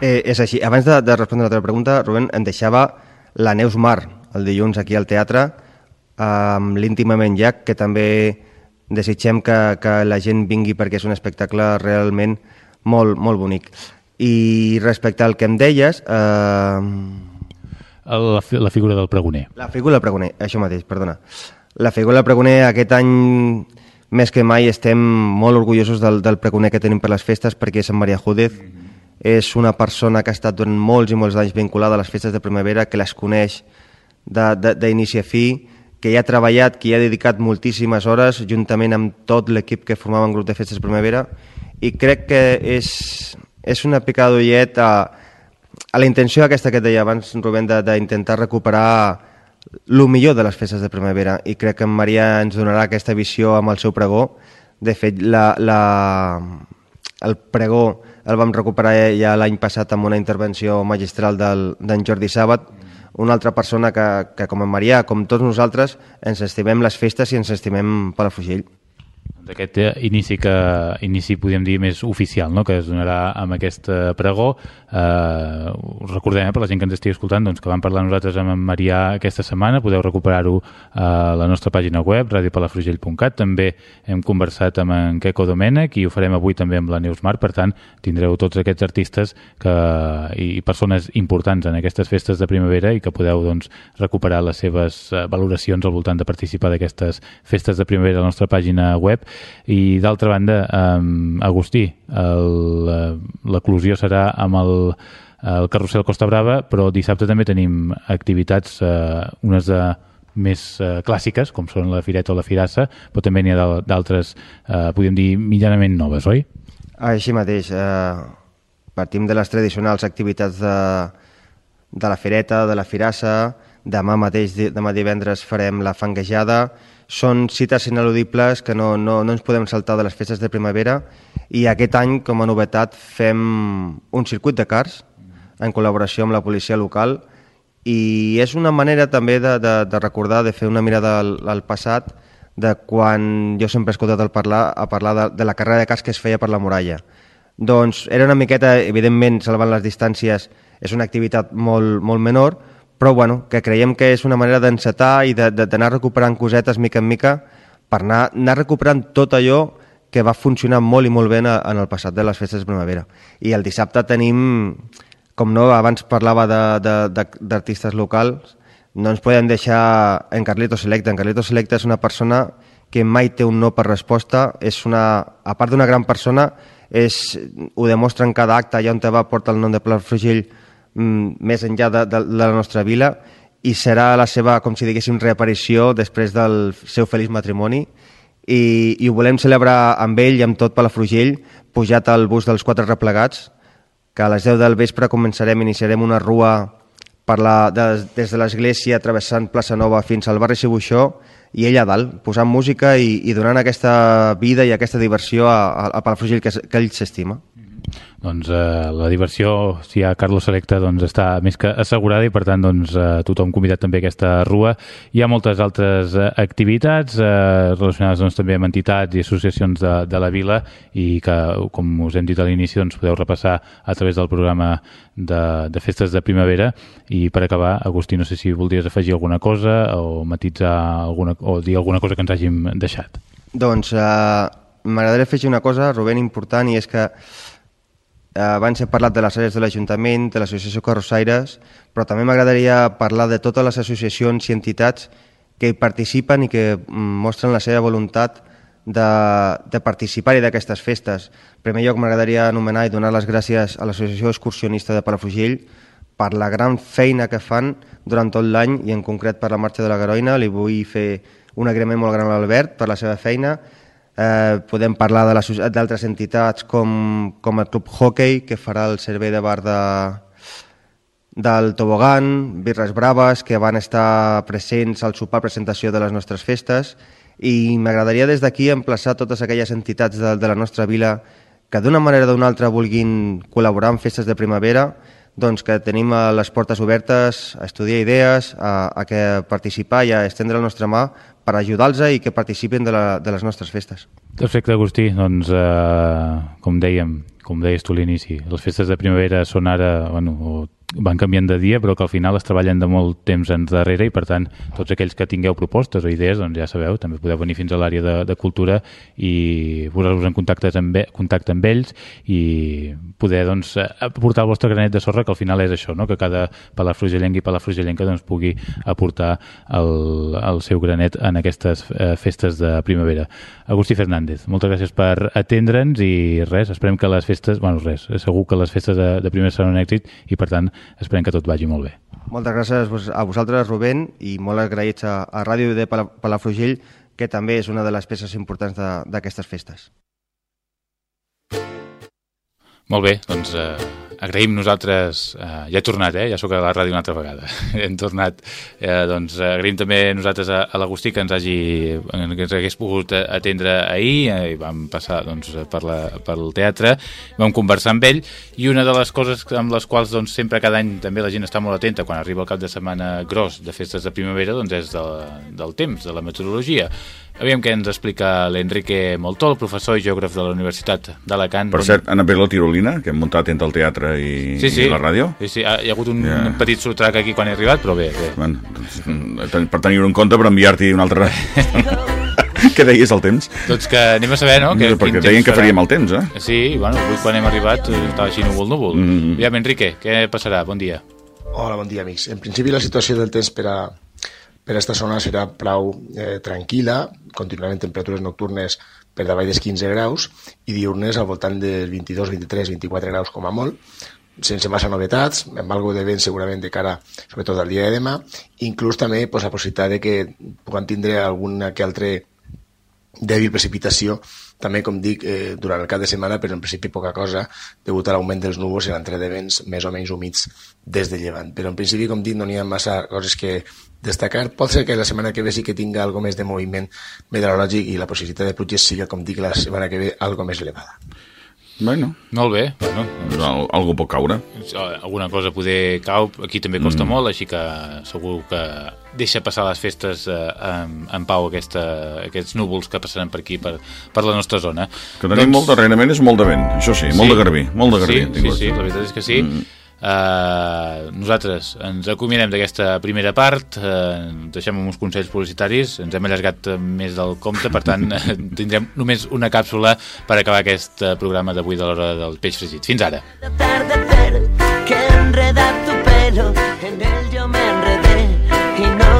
Eh, és així. Abans de, de respondre a la teva pregunta, Rubén, em deixava la Neus Mar, el dilluns aquí al teatre, amb l'íntimament Jack, que també desitgem que, que la gent vingui perquè és un espectacle realment molt, molt bonic. I respecte al que em deies... Eh... La, la figura del pregoner. La figura del pregoner, això mateix, perdona. La figura del pregoner aquest any més que mai estem molt orgullosos del, del pregoner que tenim per les festes perquè és en Maria Júdez. Mm -hmm. És una persona que ha estat durant molts i molts anys vinculada a les festes de primavera, que les coneix d'inici a fi, que hi ha treballat, que hi ha dedicat moltíssimes hores juntament amb tot l'equip que formava en grup de festes de primavera i crec que és, és una picada d'ullet a, a la intenció aquesta que et deia abans, Rubén, d'intentar recuperar el millor de les festes de primavera i crec que en Maria ens donarà aquesta visió amb el seu pregó. De fet, la, la, el pregó el vam recuperar ja l'any passat amb una intervenció magistral d'en Jordi Sàbat, una altra persona que, que com en Maria, com tots nosaltres, ens estimem les festes i ens estimem Palafrugell. D'aquest eh, inici que inici podríem dir més oficial no? que es donarà amb aquest eh, pregó. Eh, us recordem eh, per la gent que ens estigui escoltant doncs, que vam parlar nosaltres amb en Marià aquesta setmana. Podeu recuperar-ho a la nostra pàgina web radiopalafrugell.cat també hem conversat amb en Queco Domènech i ho farem avui també amb la Neus Mar. Per tant tindreu tots aquests artistes que, i persones importants en aquestes festes de primavera i que podeu doncs, recuperar les seves eh, valoracions al voltant de participar d'aquestes festes de primavera a la nostra pàgina web i d'altra banda, um, Agustí, l'eclusió serà amb el, el carrusel Costa Brava, però dissabte també tenim activitats, uh, unes de més uh, clàssiques, com són la Fireta o la Firassa, però també n'hi ha d'altres, uh, podríem dir, mitjanament noves, oi? Així mateix. Eh, partim de les tradicionals activitats de, de la Fireta, de la Firassa, demà mateix, demà divendres, farem la fanguejada, són cites ineludibles que no, no, no ens podem saltar de les festes de primavera i aquest any, com a novetat, fem un circuit de cars en col·laboració amb la policia local i és una manera també de, de, de recordar, de fer una mirada al, al passat de quan jo sempre he escoltat el parlar, a parlar de, de la carrera de cars que es feia per la muralla. Doncs era una miqueta, evidentment, salvant les distàncies, és una activitat molt, molt menor, però bueno, que creiem que és una manera d'encetar i d'anar recuperant cosetes mica en mica per anar, anar recuperant tot allò que va funcionar molt i molt bé en el passat de les festes de primavera. I el dissabte tenim, com no, abans parlava d'artistes locals, no ens podem deixar en Carlito Selecta. En Carlito Selecta és una persona que mai té un no per resposta, és una, a part d'una gran persona, és, ho demostra en cada acte, allà on te va porta el nom de Palafrugell, mm, més enllà de, de, de la nostra vila i serà la seva, com si diguéssim, reaparició després del seu feliç matrimoni. I, i ho volem celebrar amb ell i amb tot Palafrugell, pujat al bus dels quatre replegats, que a les 10 del vespre començarem, iniciarem una rua per la, de, des de l'església travessant Plaça Nova fins al barri Cibuixó i ell a dalt, posant música i, i donant aquesta vida i aquesta diversió a, a, a Palafrugell que, que ell s'estima doncs, eh, la diversió, si hi ha Carlos Selecta, doncs, està més que assegurada i, per tant, doncs, eh, tothom convidat també a aquesta rua. Hi ha moltes altres eh, activitats eh, relacionades doncs, també amb entitats i associacions de, de la vila i que, com us hem dit a l'inici, doncs, podeu repassar a través del programa de, de festes de primavera i per acabar, Agustí, no sé si voldries afegir alguna cosa o matitzar alguna, o dir alguna cosa que ens hàgim deixat. Doncs eh, m'agradaria afegir una cosa, Rubén, important, i és que abans he parlat de les àrees de l'Ajuntament, de l'Associació Carrossaires, però també m'agradaria parlar de totes les associacions i entitats que hi participen i que mm, mostren la seva voluntat de, de participar-hi d'aquestes festes. En primer lloc m'agradaria anomenar i donar les gràcies a l'Associació Excursionista de Palafrugell per la gran feina que fan durant tot l'any i en concret per la marxa de la Garoina. Li vull fer un agraïment molt gran a l'Albert per la seva feina Eh, podem parlar d'altres entitats com, com el Club Hockey, que farà el servei de bar de, del Tobogan, Birres Braves, que van estar presents al sopar presentació de les nostres festes, i m'agradaria des d'aquí emplaçar totes aquelles entitats de, de la nostra vila que d'una manera o d'una altra vulguin col·laborar en festes de primavera, doncs que tenim les portes obertes a estudiar idees, a, a que participar i a estendre la nostra mà per ajudar-los i que participin de, la, de les nostres festes. Perfecte, Agustí. Doncs, eh, com dèiem, com deies tu a l'inici, les festes de primavera són ara, bueno, van canviant de dia però que al final es treballen de molt temps endarrere i per tant tots aquells que tingueu propostes o idees doncs ja sabeu, també podeu venir fins a l'àrea de, de cultura i posar-vos en contacte amb, contacte amb ells i poder doncs aportar el vostre granet de sorra que al final és això, no? que cada palafrugellenc i palafrugellenca doncs pugui aportar el, el seu granet en aquestes eh, festes de primavera. Agustí Fernández, moltes gràcies per atendre'ns i res, esperem que les festes, bueno res, segur que les festes de, de primavera seran un èxit i per tant esperem que tot vagi molt bé. Moltes gràcies a vosaltres, Rubén, i molt agraïts a, Ràdio de Palafrugell, que també és una de les peces importants d'aquestes festes. Molt bé, doncs eh, agraïm nosaltres, eh, ja he tornat, eh, ja sóc a la ràdio una altra vegada, hem tornat, eh, doncs agraïm també nosaltres a, a l'Agustí que ens hagi que ens hagués pogut atendre ahir, eh, i vam passar doncs, per la, pel teatre, vam conversar amb ell, i una de les coses amb les quals doncs, sempre cada any també la gent està molt atenta quan arriba el cap de setmana gros de festes de primavera doncs és de, del temps, de la meteorologia. Aviam què ens explica l'Enrique Moltó, el professor i geògraf de la Universitat d'Alacant. Per cert, ha anat bé la tirolina que hem muntat entre el teatre i, sí, sí. i la ràdio? Sí, sí, ha, hi ha hagut un, Ja. un petit sotrac aquí quan he arribat, però bé, bé. Bueno, doncs, per tenir-ho en compte, per enviar-t'hi un altre... Què deies, el temps? Doncs que anem a saber, no? Que, Perquè quin deien que faríem el temps, eh? Sí, bueno, avui quan hem arribat eh, estava així núvol-núvol. Mm. -hmm. Aviam, Enrique, què passarà? Bon dia. Hola, bon dia, amics. En principi, la situació del temps per a, per a esta zona serà prou eh, tranquil·la, continuarem temperatures nocturnes per davall dels 15 graus i diurnes al voltant dels 22, 23, 24 graus com a molt, sense massa novetats, amb algo de vent segurament de cara, sobretot al dia de demà, inclús també pues, la possibilitat de que puguem tindre alguna que altre dèbil precipitació, també, com dic, eh, durant el cap de setmana, però en principi poca cosa, degut a l'augment dels núvols i l'entrada de vents més o menys humits des de llevant. Però en principi, com dic, no n'hi ha massa coses que destacar. Pot ser que la setmana que ve sí que tinga algo més de moviment meteorològic i la possibilitat de pluges sigui, com dic, la setmana que ve algo més elevada. Bueno. Molt bé. Bueno, doncs... Al, algú pot caure. Alguna cosa poder cau, aquí també costa Mm. molt, així que segur que deixa passar les festes eh, en, en pau aquesta, aquests núvols que passaran per aquí, per, per la nostra zona. Que tenim doncs... molt darrerament és molt de vent, això sí, molt de garbí, molt de garbí. Sí, sí, sí, la veritat és que sí. Mm. Uh, nosaltres ens acomiadem d'aquesta primera part, uh, deixem uns consells publicitaris, ens hem allargat eh, més del compte, per tant eh, tindrem només una càpsula per acabar aquest eh, programa d'avui de l'hora del peix fregit. Fins ara. que enreda tu pelo, en él yo me enredé y no,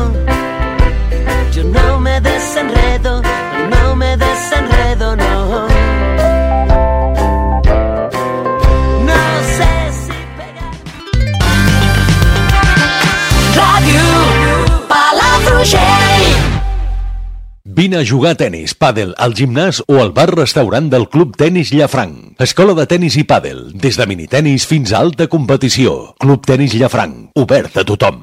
yo no me desenredo, no me desenredo. No Vine a jugar a tennis, pàdel, al gimnàs o al bar-restaurant del Club Tenis Llafranc. Escola de tenis i pàdel, des de minitenis fins a alta competició. Club Tenis Llafranc, obert a tothom.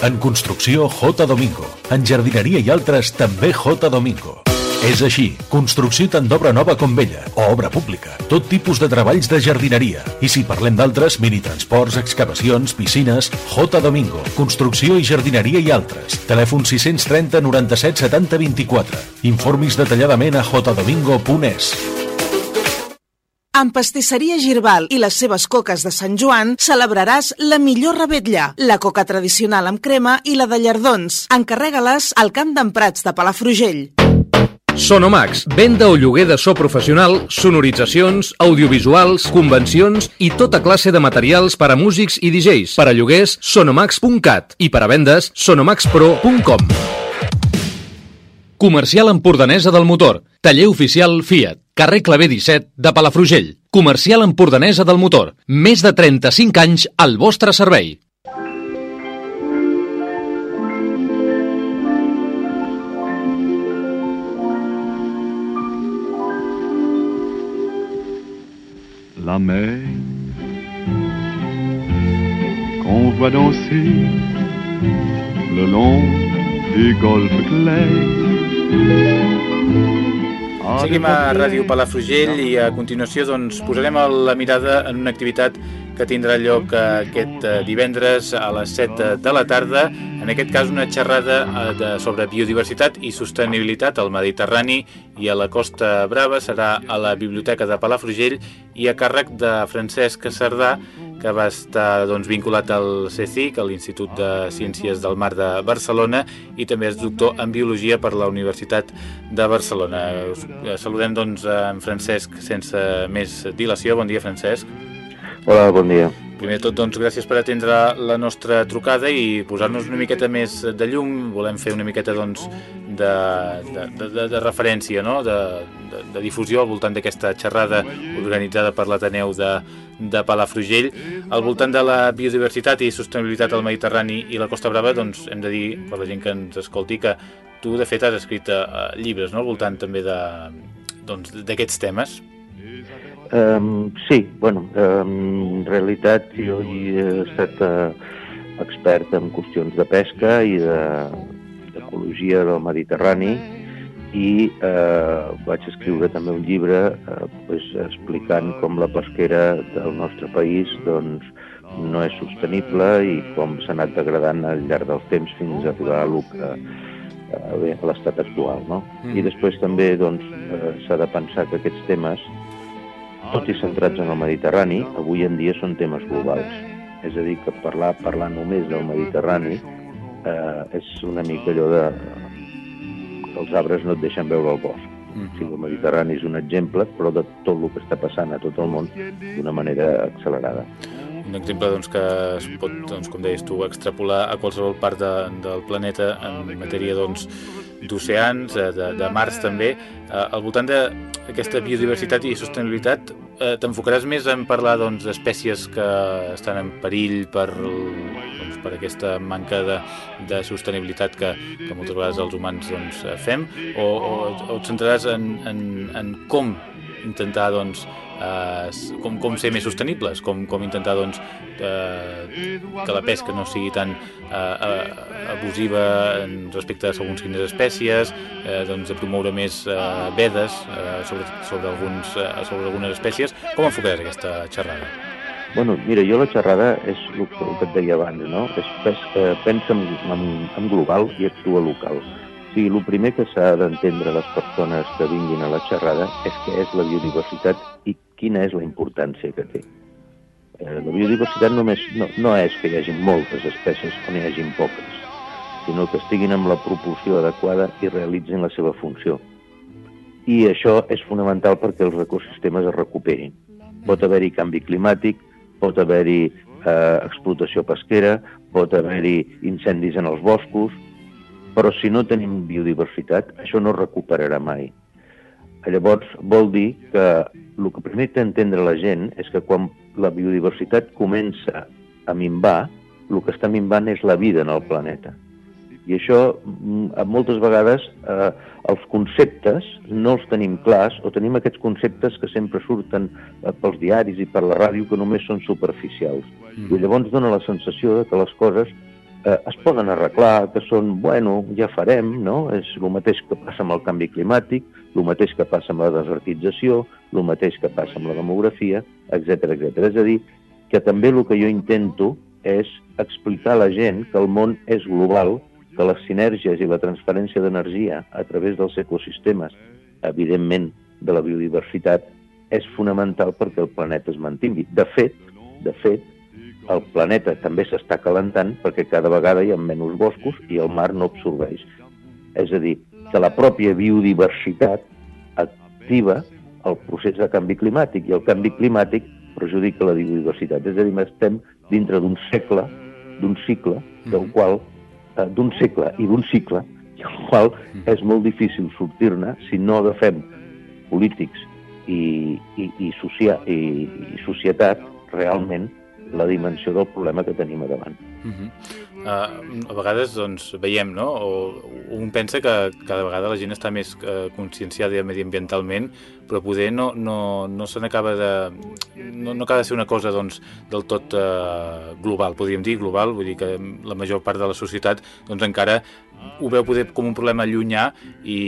En construcció J. Domingo. En jardineria i altres també J. Domingo. És així, construcció tant d'obra nova com vella, o obra pública, tot tipus de treballs de jardineria. I si parlem d'altres, minitransports, excavacions, piscines, J. Domingo, construcció i jardineria i altres. Telèfon 630 97 70 24. Informis detalladament a jdomingo.es. Amb Pastisseria Girbal i les seves coques de Sant Joan celebraràs la millor rebetlla, la coca tradicional amb crema i la de llardons. Encarrega-les al Camp d'en Prats de Palafrugell. Sonomax, venda o lloguer de so professional, sonoritzacions, audiovisuals, convencions i tota classe de materials per a músics i DJs. Per a lloguers, sonomax.cat i per a vendes, sonomaxpro.com. Comercial Empordanesa del Motor. Taller oficial Fiat. Carrer Clavé 17 de Palafrugell. Comercial Empordanesa del Motor. Més de 35 anys al vostre servei. La mer qu'on voit danser le long des golfes clairs. Seguim a Ràdio Palafrugell i a continuació doncs, posarem la mirada en una activitat que tindrà lloc eh, aquest eh, divendres a les 7 de la tarda. En aquest cas una xerrada eh, de, sobre biodiversitat i sostenibilitat al Mediterrani i a la Costa Brava. Serà a la Biblioteca de Palafrugell i a càrrec de Francesc Cerdà, que va estar doncs, vinculat al CSIC, a l'Institut de Ciències del Mar de Barcelona, i també és doctor en Biologia per la Universitat de Barcelona. Us eh, saludem doncs, en Francesc sense més dilació. Bon dia, Francesc. Hola, bon dia. Primer tot, doncs, gràcies per atendre la nostra trucada i posar-nos una miqueta més de llum. Volem fer una miqueta doncs, de, de, de, de referència, no? de, de, de difusió al voltant d'aquesta xerrada organitzada per l'Ateneu de, de Palafrugell. Al voltant de la biodiversitat i sostenibilitat al Mediterrani i la Costa Brava, doncs, hem de dir, per la gent que ens escolti, que tu, de fet, has escrit uh, llibres no? al voltant també d'aquests doncs, temes. Um, sí, bueno, um, en realitat jo hi he estat uh, expert en qüestions de pesca i d'ecologia de, del Mediterrani i eh, vaig escriure també un llibre eh, pues, explicant com la pesquera del nostre país doncs, no és sostenible i com s'ha anat degradant al llarg del temps fins a arribar a que eh, bé, a l'estat actual. No? Mm. I després també doncs, eh, s'ha de pensar que aquests temes, tot i centrats en el Mediterrani, avui en dia són temes globals. És a dir, que parlar, parlar només del Mediterrani eh, és una mica allò de que els arbres no et deixen veure el bosc. Mm. O sigui, el Mediterrani és un exemple, però de tot el que està passant a tot el món d'una manera accelerada. Un exemple doncs, que es pot, doncs, com deies tu, extrapolar a qualsevol part de, del planeta en matèria doncs, d'oceans, de, de mars també. Eh, al voltant d'aquesta biodiversitat i sostenibilitat, eh, t'enfocaràs més en parlar doncs, d'espècies que estan en perill per, doncs, per aquesta manca de, de sostenibilitat que, que moltes vegades els humans doncs, fem, o, o, o et centraràs en, en, en com intentar doncs, eh, com, com ser més sostenibles, com, com intentar doncs, eh, que la pesca no sigui tan eh, eh, abusiva respecte a segons quines espècies, eh, doncs, de promoure més eh, vedes eh, sobre, sobre, alguns, eh, sobre algunes espècies. Com enfocaràs aquesta xerrada? Bueno, mira, jo la xerrada és el que, que et deia abans, no? És, eh, pensa en, en, en global i actua local. Sigui, el primer que s'ha d'entendre les persones que vinguin a la xerrada és què és la biodiversitat i quina és la importància que té. Eh, la biodiversitat només no, no és que hi hagi moltes espècies o n'hi hagi poques, sinó que estiguin amb la proporció adequada i realitzin la seva funció. I això és fonamental perquè els ecosistemes es recuperin. Pot haver-hi canvi climàtic, pot haver-hi eh, explotació pesquera, pot haver-hi incendis en els boscos, però si no tenim biodiversitat, això no es recuperarà mai. Llavors, vol dir que el que primer té d'entendre la gent és que quan la biodiversitat comença a minvar, el que està minvant és la vida en el planeta. I això, mm, moltes vegades, eh, els conceptes no els tenim clars o tenim aquests conceptes que sempre surten eh, pels diaris i per la ràdio que només són superficials. I llavors dona la sensació de que les coses eh, es poden arreglar, que són, bueno, ja farem, no? És el mateix que passa amb el canvi climàtic, el mateix que passa amb la desertització, el mateix que passa amb la demografia, etc etc. És a dir, que també el que jo intento és explicar a la gent que el món és global, que les sinergies i la transferència d'energia a través dels ecosistemes, evidentment de la biodiversitat, és fonamental perquè el planeta es mantingui. De fet, de fet, el planeta també s'està calentant perquè cada vegada hi ha menys boscos i el mar no absorbeix. És a dir, que la pròpia biodiversitat activa el procés de canvi climàtic i el canvi climàtic perjudica la biodiversitat. És a dir, estem dintre d'un segle, d'un cicle, del qual, eh, d'un segle i d'un cicle, i el qual és molt difícil sortir-ne si no agafem polítics i, i, i, socia, i, i societat realment la dimensió del problema que tenim davant. Uh -huh. uh, a vegades doncs, veiem, no? o un pensa que cada vegada la gent està més uh, conscienciada mediambientalment, però poder no, no, no se n'acaba de... No, no acaba de ser una cosa doncs, del tot uh, global, podríem dir global, vull dir que la major part de la societat doncs, encara ho veu poder com un problema llunyà i,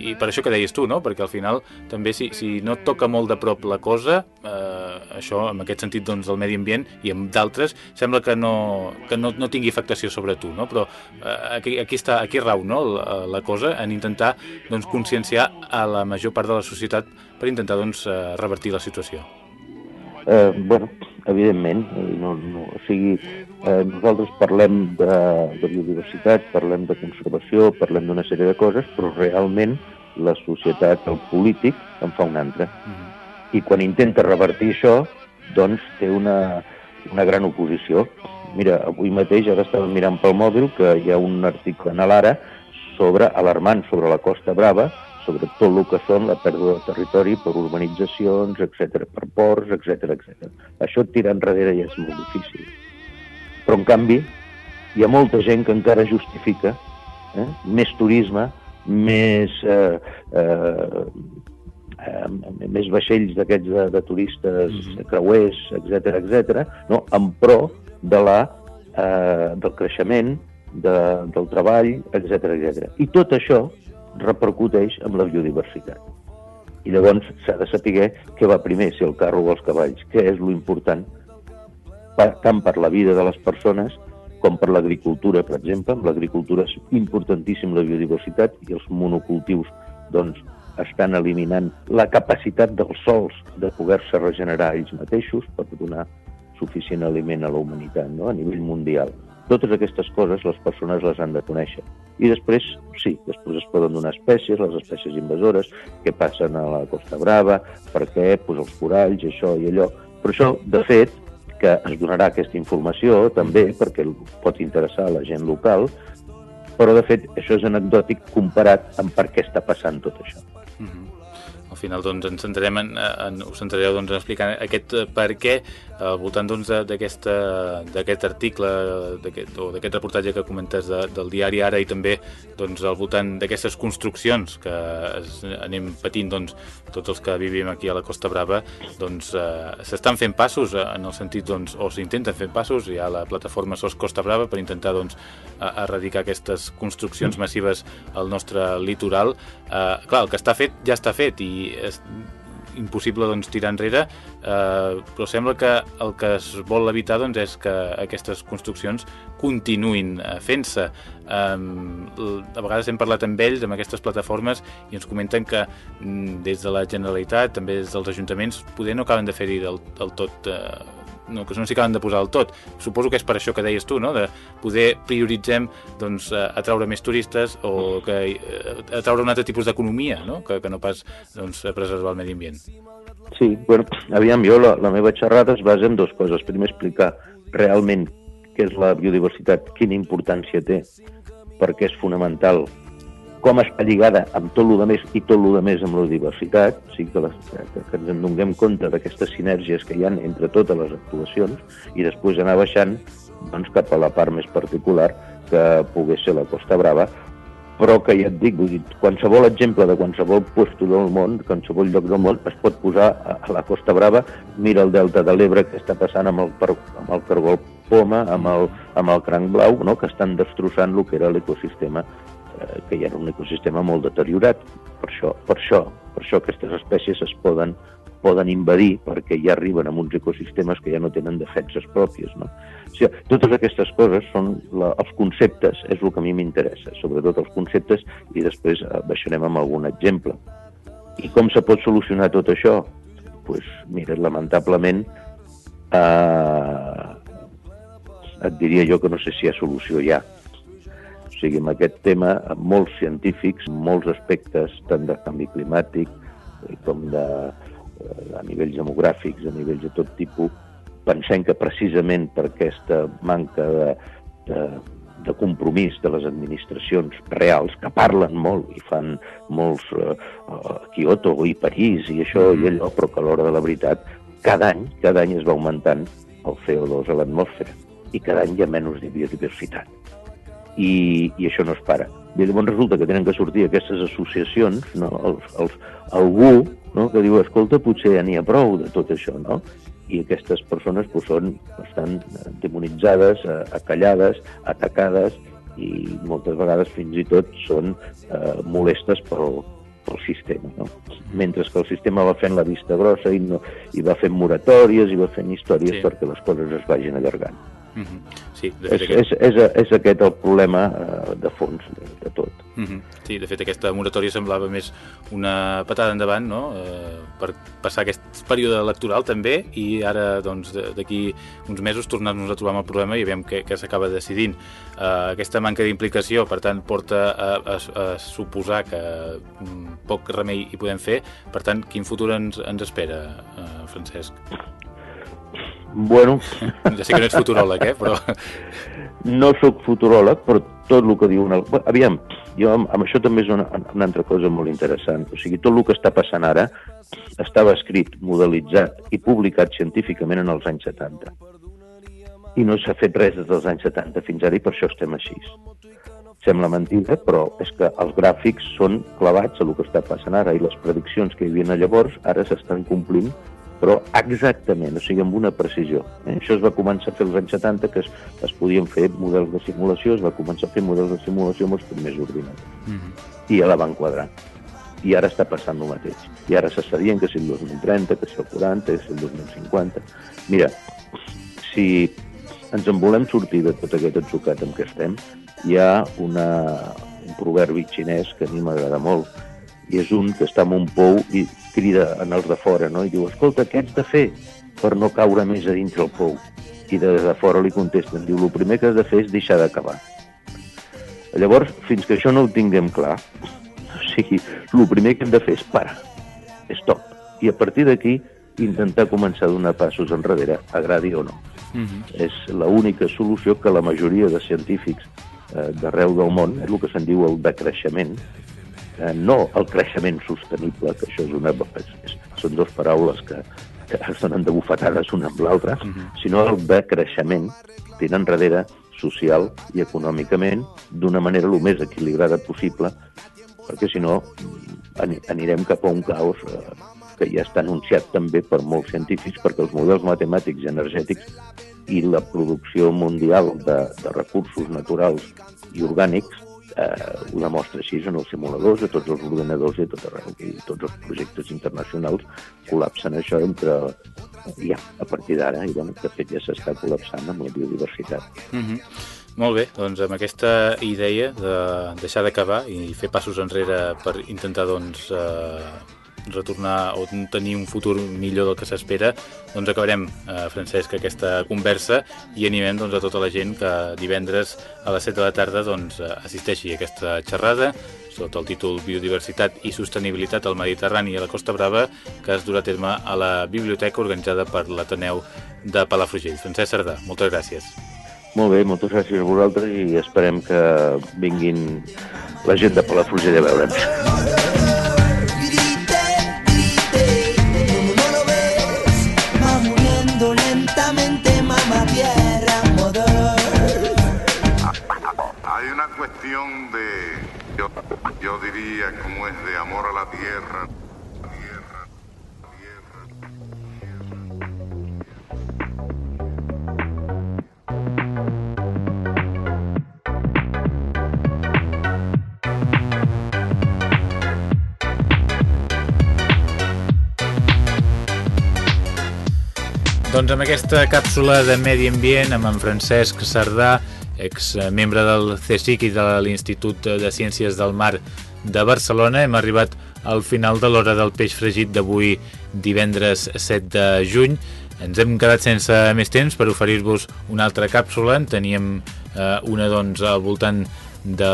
i per això que deies tu, no? perquè al final també si, si no et toca molt de prop la cosa, eh, això en aquest sentit doncs, del medi ambient i amb d'altres, sembla que, no, que no, no tingui afectació sobre tu, no? però eh, aquí, aquí, està, aquí rau no? la, la cosa en intentar doncs, conscienciar a la major part de la societat per intentar doncs, eh, revertir la situació. Eh, bueno, evidentment, eh, no, no, o sigui, eh, nosaltres parlem de, de biodiversitat, parlem de conservació, parlem d'una sèrie de coses, però realment la societat, el polític, en fa una altra. I quan intenta revertir això, doncs té una, una gran oposició. Mira, avui mateix, ara estava mirant pel mòbil, que hi ha un article a l'Ara sobre, alarmant sobre la Costa Brava, sobre tot el que són la pèrdua de territori per urbanitzacions, etc, per ports, etc etc. Això tirar enrere ja és molt difícil. Però, en canvi, hi ha molta gent que encara justifica eh, més turisme, més, eh, eh, eh, més vaixells d'aquests de, de turistes, mm -hmm. creuers, etc etc, no? en pro de la, eh, del creixement, de, del treball, etc etc. I tot això repercuteix en la biodiversitat. I llavors s'ha de saber què va primer, si el carro o els cavalls, què és lo important, per, tant per la vida de les persones com per l'agricultura, per exemple. Amb l'agricultura és importantíssim la biodiversitat i els monocultius doncs, estan eliminant la capacitat dels sols de poder-se regenerar ells mateixos per donar suficient aliment a la humanitat no? a nivell mundial. Totes aquestes coses les persones les han de conèixer. I després, sí, després es poden donar espècies, les espècies invasores, que passen a la Costa Brava, per què, pues, els coralls, això i allò. Però això, de fet, que es donarà aquesta informació també perquè pot interessar a la gent local, però de fet això és anecdòtic comparat amb per què està passant tot això. Mm -hmm. Al final doncs, ens centrarem en, en, us centrareu doncs, en explicar aquest eh, per què al voltant doncs, d'aquest doncs, article o d'aquest reportatge que comentes de, del diari Ara i també doncs, al voltant d'aquestes construccions que es, anem patint doncs, tots els que vivim aquí a la Costa Brava doncs eh, s'estan fent passos en el sentit doncs, o s'intenten fer passos hi ha la plataforma SOS Costa Brava per intentar doncs, erradicar aquestes construccions massives al nostre litoral. Eh, clar, el que està fet ja està fet i és, impossible doncs, tirar enrere, eh, però sembla que el que es vol evitar doncs, és que aquestes construccions continuïn eh, fent-se. Eh, a vegades hem parlat amb ells, amb aquestes plataformes, i ens comenten que mm, des de la Generalitat, també des dels ajuntaments, poder no acaben de fer-hi del, del tot eh, no, que no s'hi acaben de posar del tot. Suposo que és per això que deies tu, no? de poder prioritzem doncs, eh, atraure més turistes o que, eh, atraure un altre tipus d'economia, no? Que, que no pas doncs, preservar el medi ambient. Sí, bueno, aviam, jo la, la meva xerrada es basa en dues coses. Primer, explicar realment què és la biodiversitat, quina importància té, perquè és fonamental com està lligada amb tot el més i tot el més amb la diversitat, o sigui que, les, que, que ens en donem compte d'aquestes sinergies que hi han entre totes les actuacions i després anar baixant doncs, cap a la part més particular que pogués ser la Costa Brava, però que ja et dic, vull dir, qualsevol exemple de qualsevol puesto del món, qualsevol lloc del món, es pot posar a, a la Costa Brava, mira el delta de l'Ebre que està passant amb el, amb el cargol poma, amb el, amb el cranc blau, no? que estan destrossant el que era l'ecosistema eh, que hi ha un ecosistema molt deteriorat. Per això, per això, per això aquestes espècies es poden, poden invadir perquè ja arriben a uns ecosistemes que ja no tenen defenses pròpies. No? O sigui, totes aquestes coses són la, els conceptes, és el que a mi m'interessa, sobretot els conceptes, i després eh, baixarem amb algun exemple. I com se pot solucionar tot això? Pues, mira, lamentablement, eh, et diria jo que no sé si hi ha solució ja, sigui, amb aquest tema, amb molts científics, molts aspectes, tant de canvi climàtic eh, com de, eh, a nivells demogràfics, a nivells de tot tipus, pensem que precisament per aquesta manca de, de, de compromís de les administracions reals, que parlen molt i fan molts uh, uh, Kyoto i París i això i allò, però que a l'hora de la veritat, cada any, cada any es va augmentant el CO2 a l'atmosfera i cada any hi ha menys de biodiversitat i, i això no es para. I llavors resulta que tenen que sortir aquestes associacions, no? els, els, algú no? que diu, escolta, potser ja n'hi ha prou de tot això, no? i aquestes persones pues, són, estan demonitzades, eh, acallades, atacades i moltes vegades fins i tot són eh, molestes pel, pel sistema. No? Mentre que el sistema va fent la vista grossa i, no, i va fent moratòries i va fent històries sí. perquè les coses es vagin allargant. Mm -hmm. sí, de fet, és, aquest... és, és, és aquest el problema uh, de fons de, de tot. Mm -hmm. Sí, de fet aquesta moratòria semblava més una patada endavant no? eh, per passar aquest període electoral també i ara doncs d'aquí uns mesos tornar-nos a trobar amb el problema i veiem que, que s'acaba decidint. Uh, aquesta manca d'implicació, per tant, porta a, a, a suposar que mm, poc remei hi podem fer. Per tant, quin futur ens, ens espera, uh, Francesc? Bueno... Ja sé que no ets futuròleg, eh? Però... No sóc futuròleg, però tot el que diu... Una... Aviam, jo amb, amb això també és una, una altra cosa molt interessant. O sigui, tot el que està passant ara estava escrit, modelitzat i publicat científicament en els anys 70. I no s'ha fet res des dels anys 70 fins ara i per això estem així. Sembla mentida, però és que els gràfics són clavats a el que està passant ara i les prediccions que hi havia llavors ara s'estan complint però exactament, o sigui, amb una precisió. Eh? Això es va començar a fer als anys 70, que es, es podien fer models de simulació, es va començar a fer models de simulació amb els primers ordinadors. Mm -hmm. I ja la van quadrar. I ara està passant el mateix. I ara s'està que si el 2030, que si el 40, que si el 2050... Mira, si ens en volem sortir de tot aquest atzucat en què estem, hi ha una, un proverbi xinès que a mi m'agrada molt, i és un que està en un pou i crida en els de fora, no? I diu, escolta, què ets de fer per no caure més a dintre el pou? I de, de fora li contesten, diu, el primer que has de fer és deixar d'acabar. Llavors, fins que això no ho tinguem clar, o sigui, el primer que hem de fer és parar, stop. I a partir d'aquí intentar començar a donar passos enrere, agradi o no. Mm -hmm. És l'única solució que la majoria de científics eh, d'arreu del món, és el que se'n diu el decreixement, eh, no el creixement sostenible, que això és una... Són dues paraules que, que es donen de bufetades una amb l'altra, uh -huh. sinó el decreixement, tenen darrere social i econòmicament d'una manera el més equilibrada possible, perquè si no anirem cap a un caos eh, que ja està anunciat també per molts científics, perquè els models matemàtics i energètics i la producció mundial de, de recursos naturals i orgànics eh, ho demostra així en els simuladors, a tots els ordenadors i a tot arreu. I tots els projectes internacionals col·lapsen això entre ja, a partir d'ara, i bueno, de fet ja s'està col·lapsant amb la biodiversitat. Mm -hmm. Molt bé, doncs amb aquesta idea de deixar d'acabar i fer passos enrere per intentar doncs, eh, retornar o tenir un futur millor del que s'espera, doncs acabarem, eh, Francesc, aquesta conversa i animem doncs, a tota la gent que divendres a les 7 de la tarda doncs, eh, assisteixi a aquesta xerrada sota el títol Biodiversitat i Sostenibilitat al Mediterrani i a la Costa Brava, que es durà a terme a la biblioteca organitzada per l'Ateneu de Palafrugell. Francesc Sardà, moltes gràcies. Molt bé, moltes gràcies a vosaltres i esperem que vinguin la gent de Palafrugell a veure'ns. Doncs amb aquesta càpsula de medi ambient amb en Francesc Sardà ex membre del CSIC i de l'Institut de Ciències del Mar de Barcelona. Hem arribat al final de l'hora del peix fregit d'avui divendres 7 de juny. Ens hem quedat sense més temps per oferir-vos una altra càpsula. En teníem eh, una doncs, al voltant de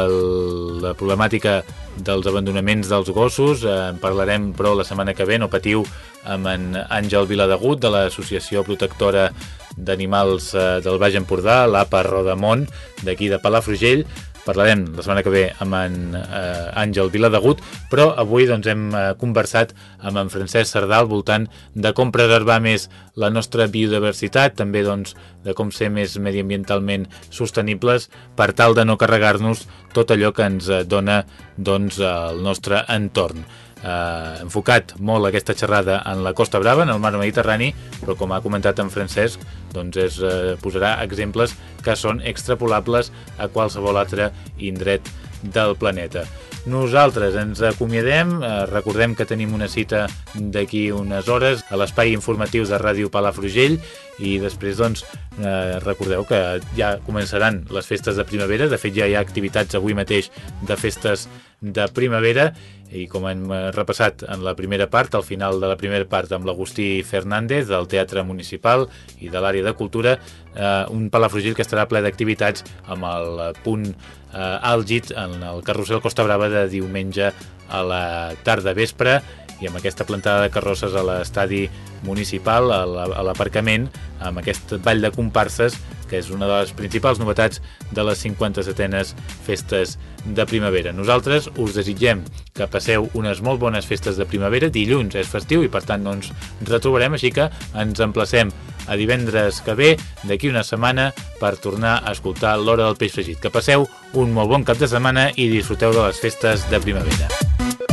la problemàtica dels abandonaments dels gossos. Eh, en parlarem, però, la setmana que ve, no patiu, amb en Àngel Viladegut, de l'Associació Protectora d'Animals eh, del Baix Empordà, l'APA Rodamont, d'aquí de Palafrugell. Parlarem la setmana que ve amb en eh, Àngel Viladegut, però avui doncs, hem eh, conversat amb en Francesc Sardà al voltant de com preservar més la nostra biodiversitat, també doncs, de com ser més mediambientalment sostenibles per tal de no carregar-nos tot allò que ens eh, dona doncs, el nostre entorn eh, enfocat molt aquesta xerrada en la Costa Brava, en el mar Mediterrani, però com ha comentat en Francesc, doncs es eh, posarà exemples que són extrapolables a qualsevol altre indret del planeta. Nosaltres ens acomiadem, eh, recordem que tenim una cita d'aquí unes hores a l'espai informatiu de Ràdio Palafrugell i després doncs eh, recordeu que ja començaran les festes de primavera, de fet ja hi ha activitats avui mateix de festes de primavera. I com hem eh, repassat en la primera part, al final de la primera part amb l'Agustí Fernández del Teatre Municipal i de l'àrea de cultura, eh, un Palafrugell que estarà ple d'activitats amb el punt eh, àlgid en el carrusel Costa Brava de diumenge a la tarda vespre i amb aquesta plantada de carrosses a l'estadi municipal, a l'aparcament, amb aquest ball de comparses que és una de les principals novetats de les 57enes festes de primavera. Nosaltres us desitgem que passeu unes molt bones festes de primavera. Dilluns és festiu i per tant no ens retrobarem, així que ens emplacem a divendres que ve, d'aquí una setmana, per tornar a escoltar l'Hora del Peix Fregit. Que passeu un molt bon cap de setmana i disfruteu de les festes de primavera.